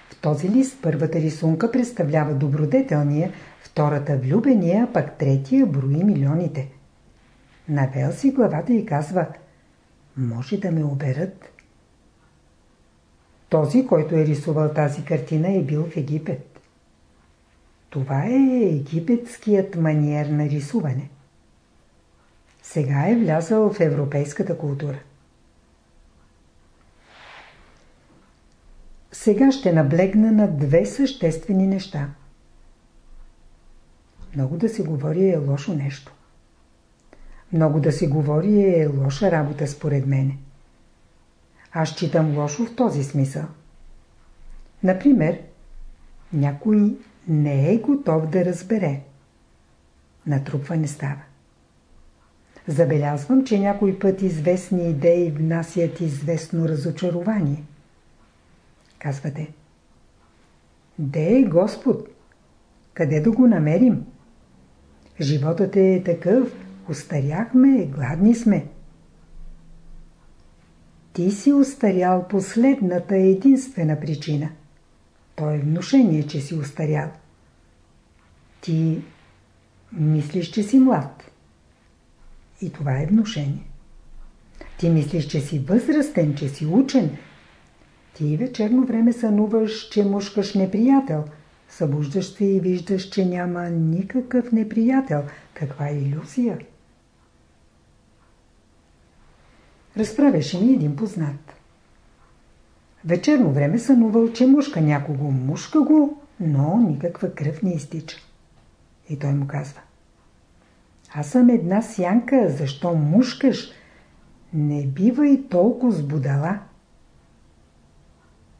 A: В този лист първата рисунка представлява добродетелния, втората влюбения, а пък третия брои милионите. Навел си главата и казва Може да ме оберат. Този, който е рисувал тази картина е бил в Египет. Това е египетският маниер на рисуване. Сега е влязъл в европейската култура. Сега ще наблегна на две съществени неща. Много да се говори е лошо нещо. Много да се говори е лоша работа според мене. Аз читам лошо в този смисъл. Например, някой не е готов да разбере. Натрупване става. Забелязвам, че някой път известни идеи внасят известно разочарование. Казвате. Де е Господ? Къде да го намерим? Животът е такъв, устаряхме, гладни сме. Ти си устарял последната единствена причина. То е внушение, че си устарял. Ти мислиш, че си млад. И това е внушение. Ти мислиш, че си възрастен, че си учен. Ти вечерно време сънуваш, че мушкаш неприятел. Събуждаш се и виждаш, че няма никакъв неприятел. Каква е иллюзия? Разправяше ми един познат. Вечерно време сънувал, че мушка някого. Мушка го, но никаква кръв не изтича. И той му казва. Аз съм една сянка, защо мушкаш? Не бива и толкова с будала.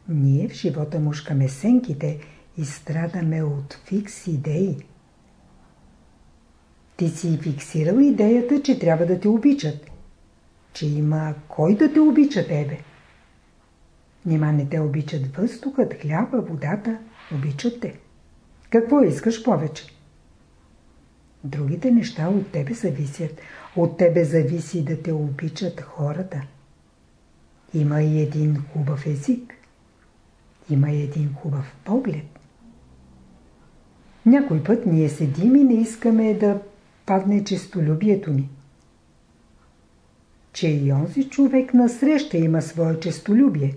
A: Ние в живота мушкаме сенките и страдаме от фикс идеи. Ти си фиксирал идеята, че трябва да те обичат че има кой да те обича тебе. Нима не те обичат въздухът, хляба, водата, обичат те. Какво искаш повече? Другите неща от тебе зависят. От тебе зависи да те обичат хората. Има и един хубав език. Има и един хубав поглед. Някой път ние седим и не искаме да падне честолюбието ни че и онзи човек насреща има свое честолюбие.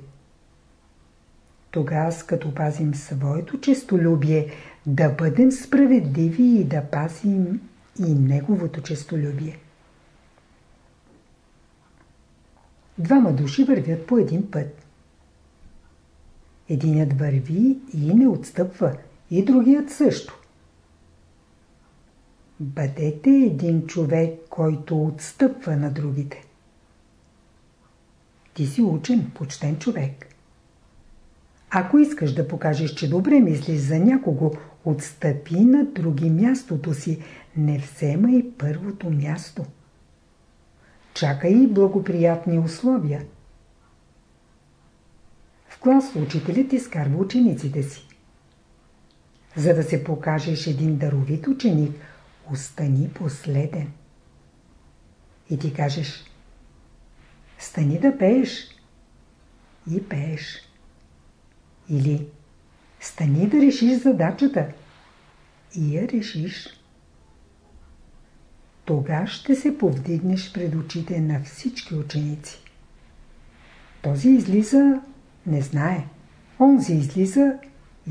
A: Тогава, като пазим своето честолюбие, да бъдем справедливи и да пазим и неговото честолюбие. Двама души вървят по един път. Единият върви и не отстъпва, и другият също. Бъдете един човек, който отстъпва на другите. Ти си учен, почтен човек. Ако искаш да покажеш, че добре мислиш за някого, отстъпи на други мястото си, не вземай първото място. Чакай благоприятни условия. Клас учителят изкарва учениците си. За да се покажеш един даровит ученик, остани последен. И ти кажеш – Стани да пееш. И пееш. Или стани да решиш задачата. И я решиш. Тога ще се повдигнеш пред очите на всички ученици. Този излиза, не знае. Онзи излиза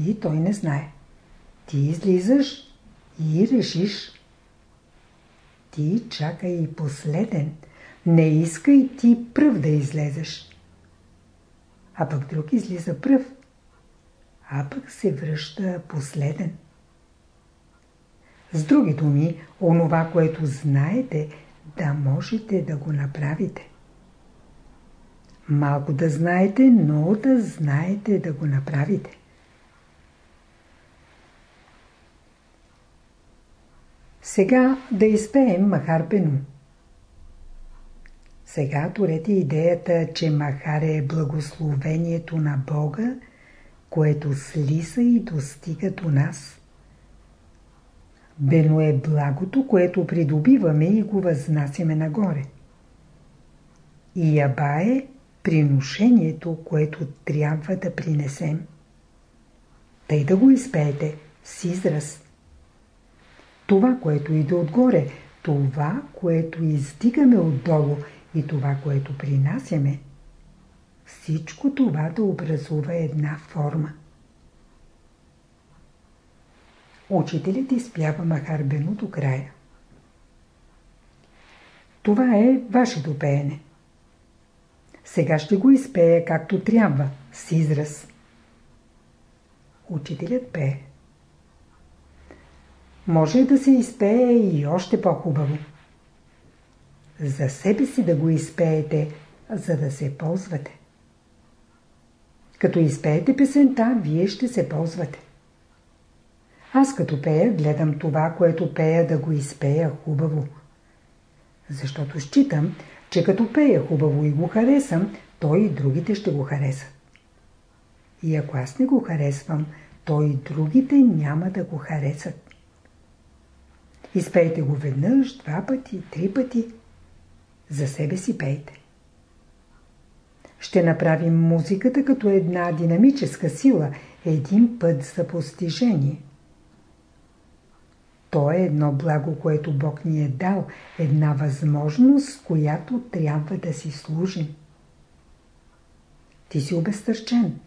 A: и той не знае. Ти излизаш и решиш. Ти чакай последен, не искай ти пръв да излезеш. А пък друг излиза пръв, а пък се връща последен. С други думи, онова, което знаете, да можете да го направите. Малко да знаете, но да знаете да го направите. Сега да изпеем Махар Бену. Сега турете идеята, че Махар е благословението на Бога, което слиза и достига до нас. Бено е благото, което придобиваме и го възнасяме нагоре. И Яба е приношението, което трябва да принесем. Тъй да го изпеете с израз. Това, което иде отгоре, това, което издигаме отдолу и това, което принасяме, всичко това да образува една форма. Учителят изпява Махарбено до края. Това е вашето пеене. Сега ще го изпея както трябва, с израз. Учителят пее. Може да се изпее и още по-хубаво. За себе си да го изпеете, за да се ползвате. Като изпеете песента, вие ще се ползвате. Аз като пея, гледам това, което пея да го изпея хубаво. Защото считам, че като пея хубаво и го харесам, той и другите ще го харесат. И ако аз не го харесвам, то и другите няма да го харесат. Изпейте го веднъж, два пъти, три пъти. За себе си пейте. Ще направим музиката като една динамическа сила, един път за постижение. То е едно благо, което Бог ни е дал, една възможност, която трябва да си служим. Ти си обезтърчен.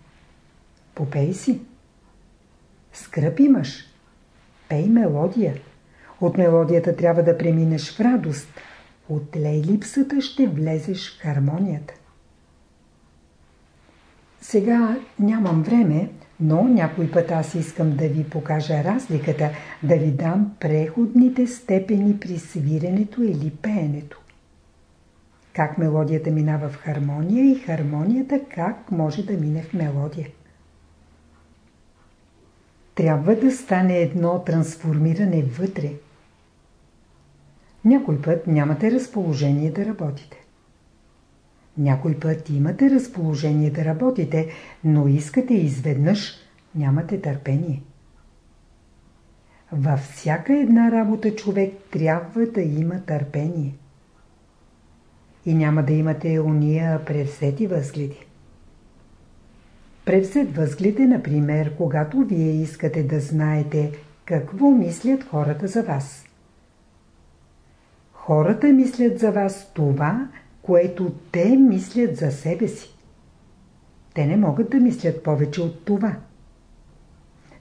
A: Попей си. Скръп имаш. Пей мелодия. От мелодията трябва да преминеш в радост. От лей липсата ще влезеш в хармонията. Сега нямам време, но някой път аз искам да ви покажа разликата, да ви дам преходните степени при свиренето или пеенето. Как мелодията минава в хармония и хармонията как може да мине в мелодия. Трябва да стане едно трансформиране вътре. Някой път нямате разположение да работите. Някой път имате разположение да работите, но искате изведнъж, нямате търпение. Във всяка една работа човек трябва да има търпение. И няма да имате уния превзети възгледи. Превзет възглед е, например, когато вие искате да знаете какво мислят хората за вас. Хората мислят за вас това, което те мислят за себе си. Те не могат да мислят повече от това.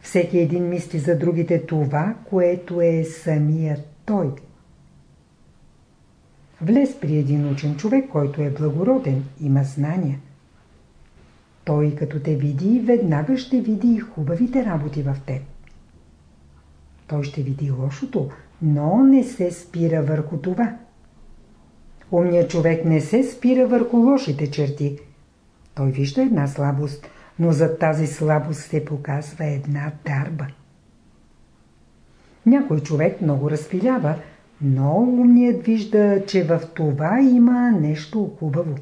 A: Всеки един мисли за другите това, което е самият той. Влез при един учен човек, който е благороден, има знания. Той като те види, веднага ще види и хубавите работи в теб. Той ще види лошото, но не се спира върху това. Умният човек не се спира върху лошите черти. Той вижда една слабост, но за тази слабост се показва една дарба. Някой човек много разпилява, но умният вижда, че в това има нещо хубаво.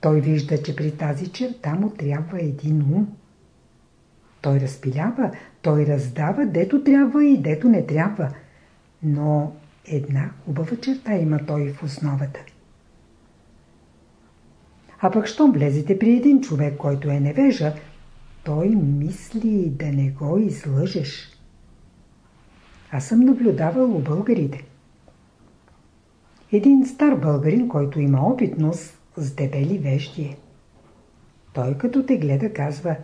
A: Той вижда, че при тази черта му трябва един ум. Той разпилява, той раздава дето трябва и дето не трябва. Но една хубава черта има той в основата. А пък щом влезете при един човек, който е невежа, той мисли да не го излъжеш. Аз съм наблюдавал у българите. Един стар българин, който има опитност, с дебели вежди. Той като те гледа казва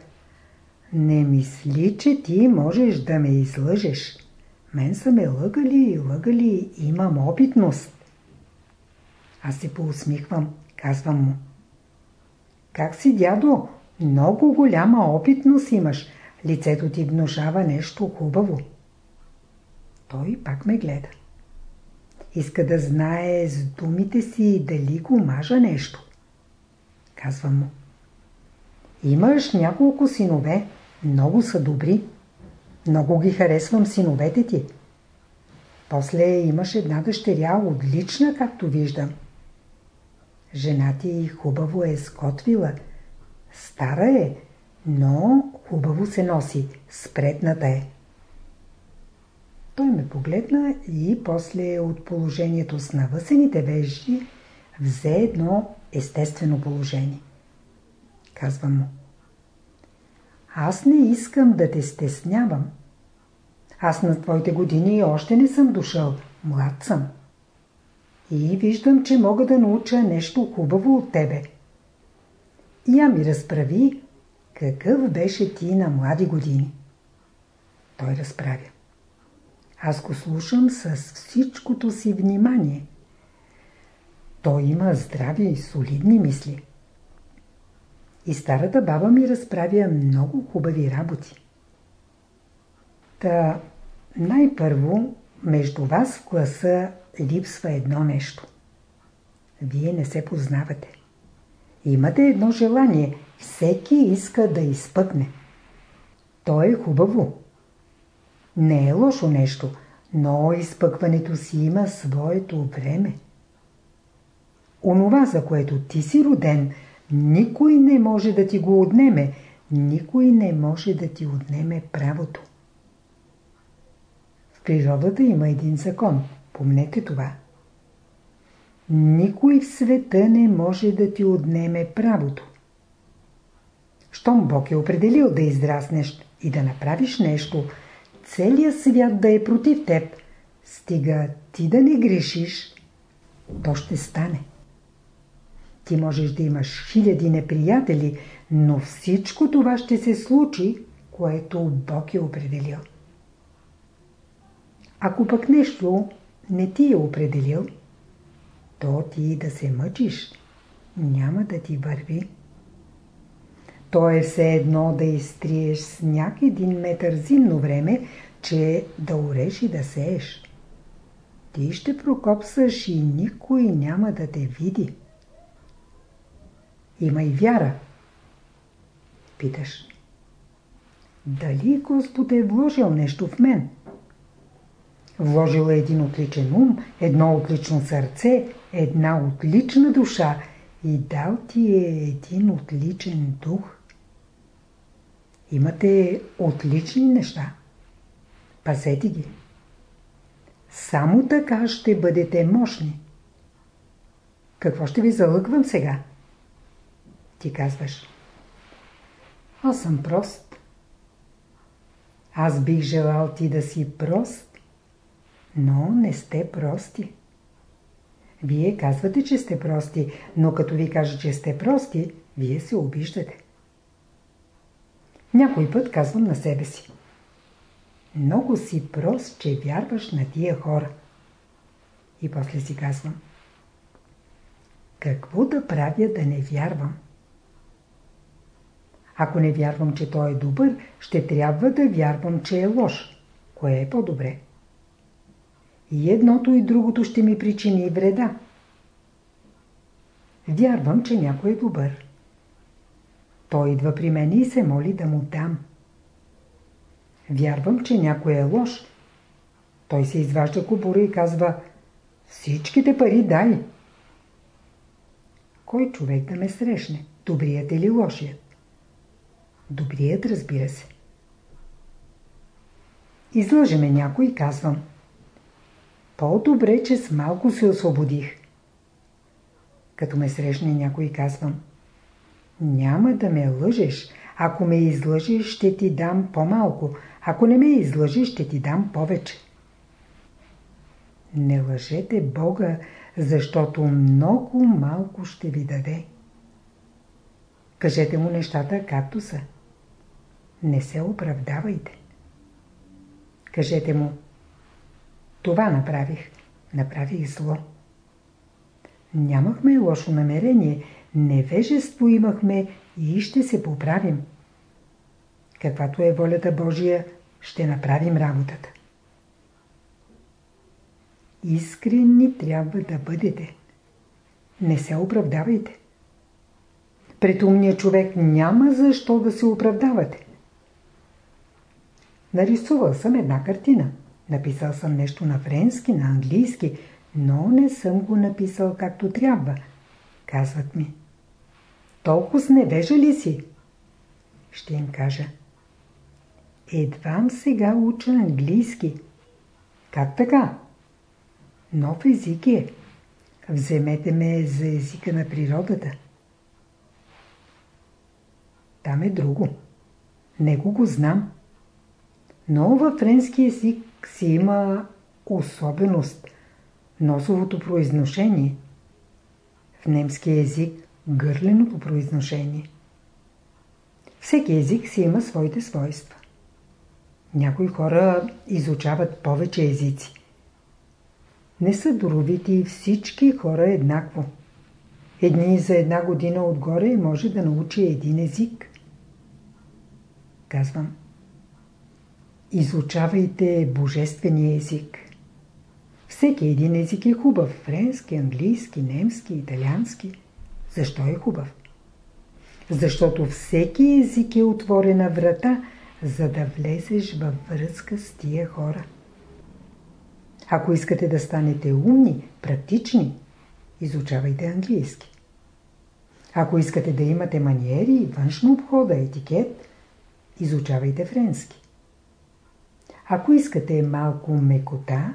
A: Не мисли, че ти можеш да ме излъжеш. Мен са ме лъгали, лъгали, имам опитност. Аз се поусмихвам, казвам му. Как си, дядо? Много голяма опитност имаш. Лицето ти внушава нещо хубаво. Той пак ме гледа. Иска да знае с думите си дали го мажа нещо. Казвам му. Имаш няколко синове, много са добри. Много ги харесвам синовете ти. После имаш една дъщеря, отлична, както виждам. Жена ти хубаво е скотвила. Стара е, но хубаво се носи, спретната е. Той ме погледна и после от положението с навъсените вежди взе едно естествено положение. Казвам му. Аз не искам да те стеснявам. Аз на твоите години още не съм дошъл. Млад съм. И виждам, че мога да науча нещо хубаво от тебе. Я ми разправи, какъв беше ти на млади години. Той разправя. Аз го слушам с всичкото си внимание. Той има здрави и солидни мисли. И старата баба ми разправя много хубави работи. Та най-първо между вас в класа липсва едно нещо. Вие не се познавате. Имате едно желание. Всеки иска да изпъкне. То е хубаво. Не е лошо нещо, но изпъкването си има своето време. Онова, за което ти си роден, никой не може да ти го отнеме. Никой не може да ти отнеме правото. В природата има един закон. Помнете това. Никой в света не може да ти отнеме правото. Щом Бог е определил да израснеш и да направиш нещо, целият свят да е против теб, стига ти да не грешиш, то ще стане. Ти можеш да имаш хиляди неприятели, но всичко това ще се случи, което Бог е определил. Ако пък нещо не ти е определил, то ти да се мъчиш, няма да ти върви. То е все едно да изтриеш с няк един метър зимно време, че да ореш и да сееш. Ти ще прокопсаш и никой няма да те види. Има и вяра. Питаш. Дали Господ е вложил нещо в мен? Вложил е един отличен ум, едно отлично сърце, една отлична душа и дал ти е един отличен дух. Имате отлични неща. Пазете ги. Само така ще бъдете мощни. Какво ще ви залъгвам сега? Ти казваш. Аз съм прост. Аз бих желал ти да си прост, но не сте прости. Вие казвате, че сте прости, но като ви кажа, че сте прости, вие се обиждате. Някой път казвам на себе си. Много си прост, че вярваш на тия хора. И после си казвам. Какво да правя да не вярвам? Ако не вярвам, че той е добър, ще трябва да вярвам, че е лош. Кое е по-добре? И едното и другото ще ми причини вреда. Вярвам, че някой е добър. Той идва при мен и се моли да му дам. Вярвам, че някой е лош. Той се изважда кобура и казва Всичките пари дай. Кой човек да ме срещне? Добрият или лошият? Добрият, разбира се. Излъжеме някой и казвам. По-добре, че с малко се освободих. Като ме срещне някой казвам. Няма да ме лъжеш. Ако ме излъжеш, ще ти дам по-малко. Ако не ме излъжеш, ще ти дам повече. Не лъжете Бога, защото много малко ще ви даде. Кажете му нещата както са. Не се оправдавайте. Кажете му, Това направих. Направих зло. Нямахме лошо намерение, невежество имахме и ще се поправим. Каквато е волята Божия, ще направим работата. Искрени трябва да бъдете. Не се оправдавайте. Пред умния човек няма защо да се оправдавате. Нарисувал съм една картина. Написал съм нещо на френски, на английски, но не съм го написал както трябва. Казват ми. Толкова невежа ли си? Ще им кажа. Едвам сега уча английски. Как така? Нов език е. Вземете ме за езика на природата. Там е друго. Него го знам. Но във френски език си има особеност. Носовото произношение. В немски език гърленото произношение. Всеки език си има своите свойства. Някои хора изучават повече езици. Не са доровити всички хора еднакво. Едни за една година отгоре може да научи един език. Казвам. Изучавайте божествения език. Всеки един език е хубав. Френски, английски, немски, италиански. Защо е хубав? Защото всеки език е отворена врата, за да влезеш във връзка с тия хора. Ако искате да станете умни, практични, изучавайте английски. Ако искате да имате маниери, външно обхода, етикет, изучавайте френски. Ако искате малко мекота,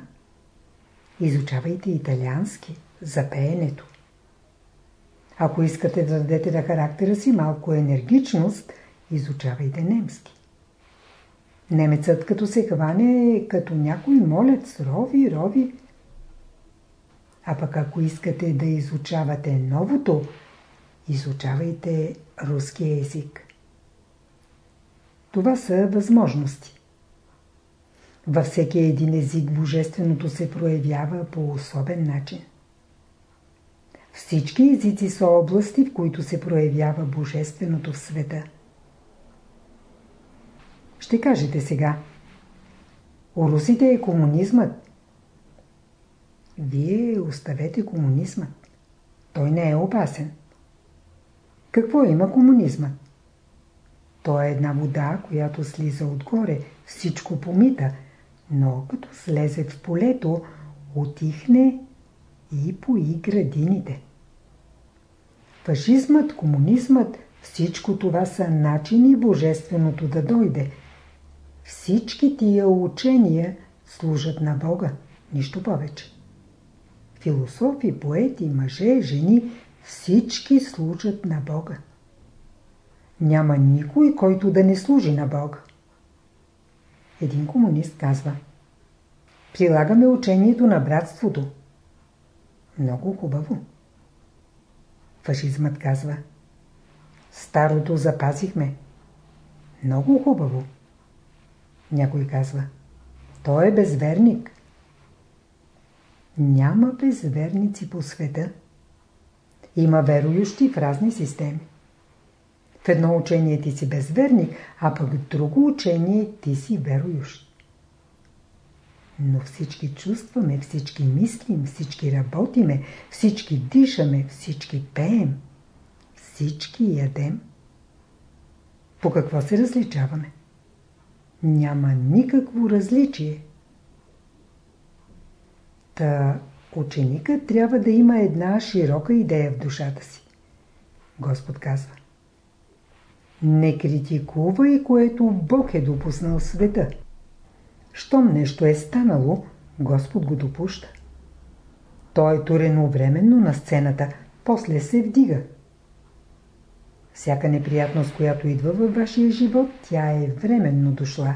A: изучавайте италиански за пеенето. Ако искате да дадете на характера си малко енергичност, изучавайте немски. Немецът като се хване е като някой молец, рови, рови. А пък ако искате да изучавате новото, изучавайте руския език. Това са възможности. Във всеки един език божественото се проявява по особен начин. Всички езици са области, в които се проявява божественото в света. Ще кажете сега. У русите е комунизмът. Вие оставете комунизмът. Той не е опасен. Какво има комунизмът? Той е една вода, която слиза отгоре, всичко помита, но като слезе в полето, отихне и пои градините. Фашизмът, комунизмът, всичко това са начини божественото да дойде. Всички тия учения служат на Бога, нищо повече. Философи, поети, мъже, жени, всички служат на Бога. Няма никой, който да не служи на Бога. Един комунист казва Прилагаме учението на братството. Много хубаво. Фашизмът казва Старото запазихме. Много хубаво. Някой казва Той е безверник. Няма безверници по света. Има верующи в разни системи. В едно учение ти си безверник, а пък в друго учение ти си верующ. Но всички чувстваме, всички мислим, всички работиме, всички дишаме, всички пеем, всички ядем. По какво се различаваме? Няма никакво различие. Та ученикът трябва да има една широка идея в душата си. Господ казва Не критикувай, което Бог е допуснал в света. Щом нещо е станало, Господ го допуща. Той е турено временно на сцената, после се вдига. Всяка неприятност, която идва във вашия живот, тя е временно дошла.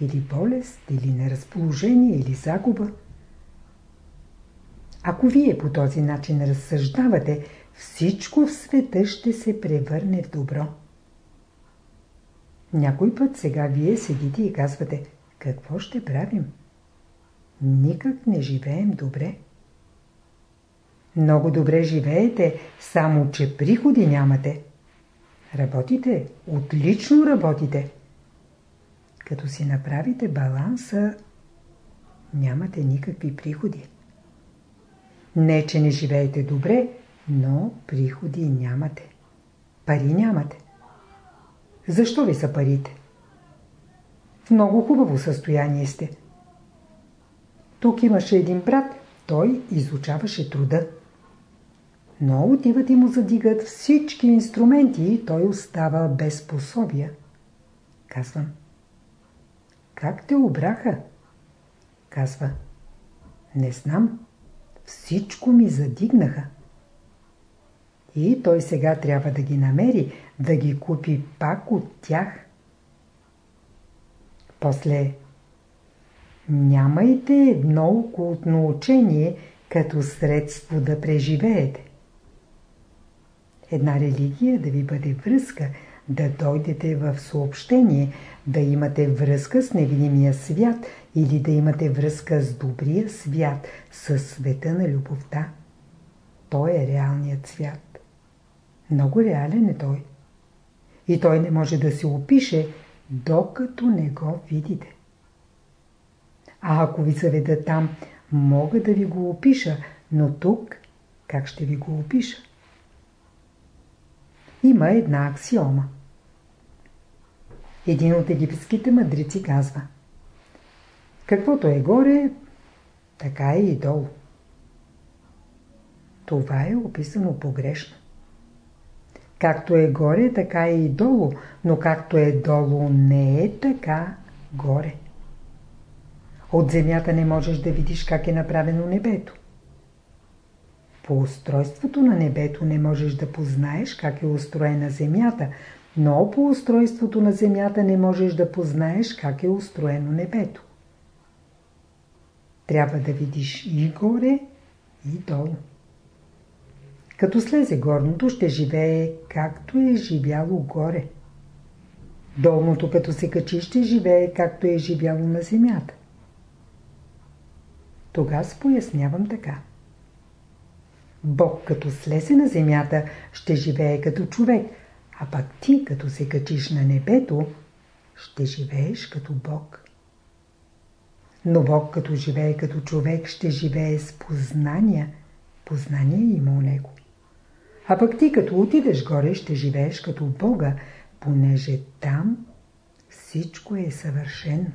A: Или болест, или неразположение, или загуба. Ако вие по този начин разсъждавате, всичко в света ще се превърне в добро. Някой път сега вие седите и казвате, какво ще правим? никак не живеем добре. Много добре живеете, само че приходи нямате. Работите, отлично работите. Като си направите баланса, нямате никакви приходи. Не, че не живеете добре, но приходи нямате. Пари нямате. Защо ви са парите? В много хубаво състояние сте. Тук имаше един брат, той изучаваше труда. Но отиват и му задигат всички инструменти и той остава без пособия. Казвам. Как те обраха? Казва. Не знам. Всичко ми задигнаха. И той сега трябва да ги намери, да ги купи пак от тях. После нямайте едно окултно учение като средство да преживеете. Една религия да ви бъде връзка, да дойдете в съобщение, да имате връзка с невидимия свят или да имате връзка с добрия свят, с света на любовта. Той е реалният свят. Много реален е той. И той не може да се опише, докато не го видите. А ако ви заведа там, мога да ви го опиша, но тук как ще ви го опиша? Има една аксиома. Един от египетските мъдрици казва Каквото е горе, така е и долу. Това е описано погрешно. Както е горе, така е и долу, но както е долу, не е така горе. От земята не можеш да видиш как е направено небето. По устройството на небето не можеш да познаеш как е устроена земята, но по устройството на земята не можеш да познаеш как е устроено небето. Трябва да видиш и горе, и долу. Като слезе горното, ще живее както е живяло горе. Долното, като се качи, ще живее както е живяло на земята. Тогава пояснявам така. Бог като слезе на земята, ще живее като човек, а пак ти, като се качиш на небето, ще живееш като Бог. Но Бог, като живее като човек, ще живее с познания. Познание има у него. А пък ти, като отидеш горе, ще живееш като Бога, понеже там всичко е съвършено.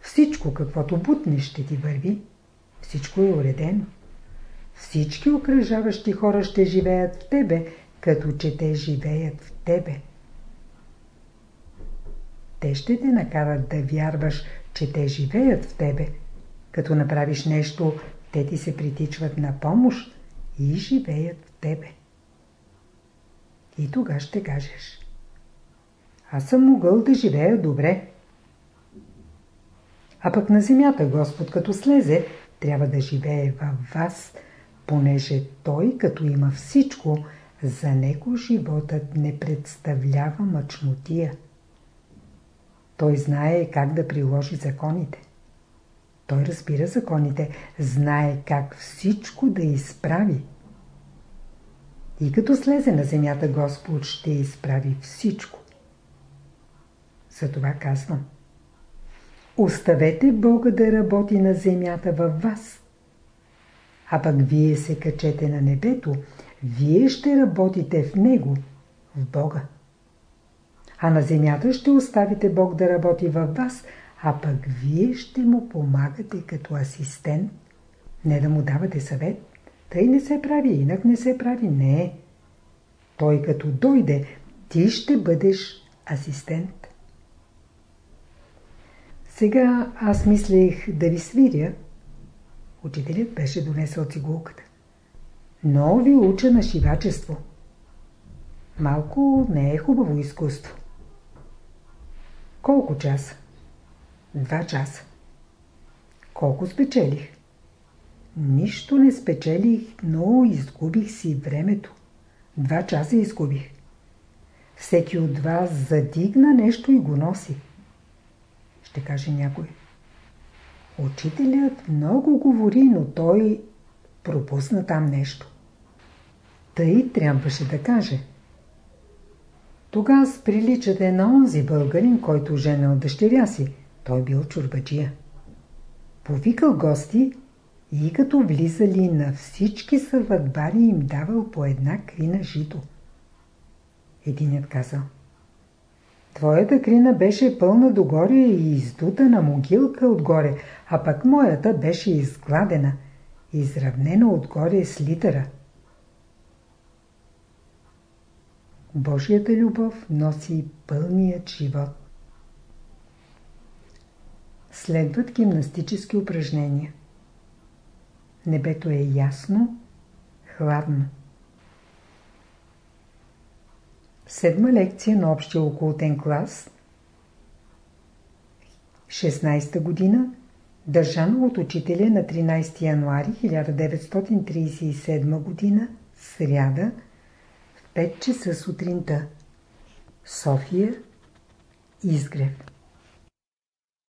A: Всичко, каквото бутнеш, ще ти върви. Всичко е уредено. Всички окръжаващи хора ще живеят в тебе, като че те живеят в тебе. Те ще те накарат да вярваш, че те живеят в тебе. Като направиш нещо, те ти се притичват на помощ и живеят в тебе. И тогава ще кажеш. Аз съм могъл да живея добре. А пък на земята Господ като слезе, трябва да живее във вас, понеже Той като има всичко, за него животът не представлява мъчнотия. Той знае как да приложи законите. Той разбира законите, знае как всичко да изправи. И като слезе на земята Господ ще изправи всичко. Затова казвам. Оставете Бога да работи на земята във вас. А пък вие се качете на небето, вие ще работите в Него, в Бога. А на земята ще оставите Бог да работи във вас, а пък вие ще му помагате като асистент. Не да му давате съвет. Тъй не се прави, инак не се прави. Не. Той като дойде, ти ще бъдеш асистент. Сега аз мислех да ви свиря. Учителят беше донесъл цигулката. Но ви уча на шивачество. Малко не е хубаво изкуство. Колко часа? Два часа. Колко спечелих? Нищо не спечелих, но изгубих си времето. Два часа изгубих. Всеки от вас задигна нещо и го носи. Ще каже някой. Учителят много говори, но той пропусна там нещо. Тъй трябваше да каже. Тогава приличате на онзи българин, който женил дъщеря си. Той бил чурбаджия. Повикал гости и като влизали на всички сватбари им давал по една крина жито. Единят казал. Твоята крина беше пълна догоре и издута на могилка отгоре, а пък моята беше изгладена, изравнена отгоре с литъра. Божията любов носи пълният живот. Следват гимнастически упражнения. Небето е ясно, хладно. Седма лекция на общия окултен клас. 16 година. Държана от учителя на 13 януари 1937 година. Сряда. В 5 часа сутринта. София. Изгрев.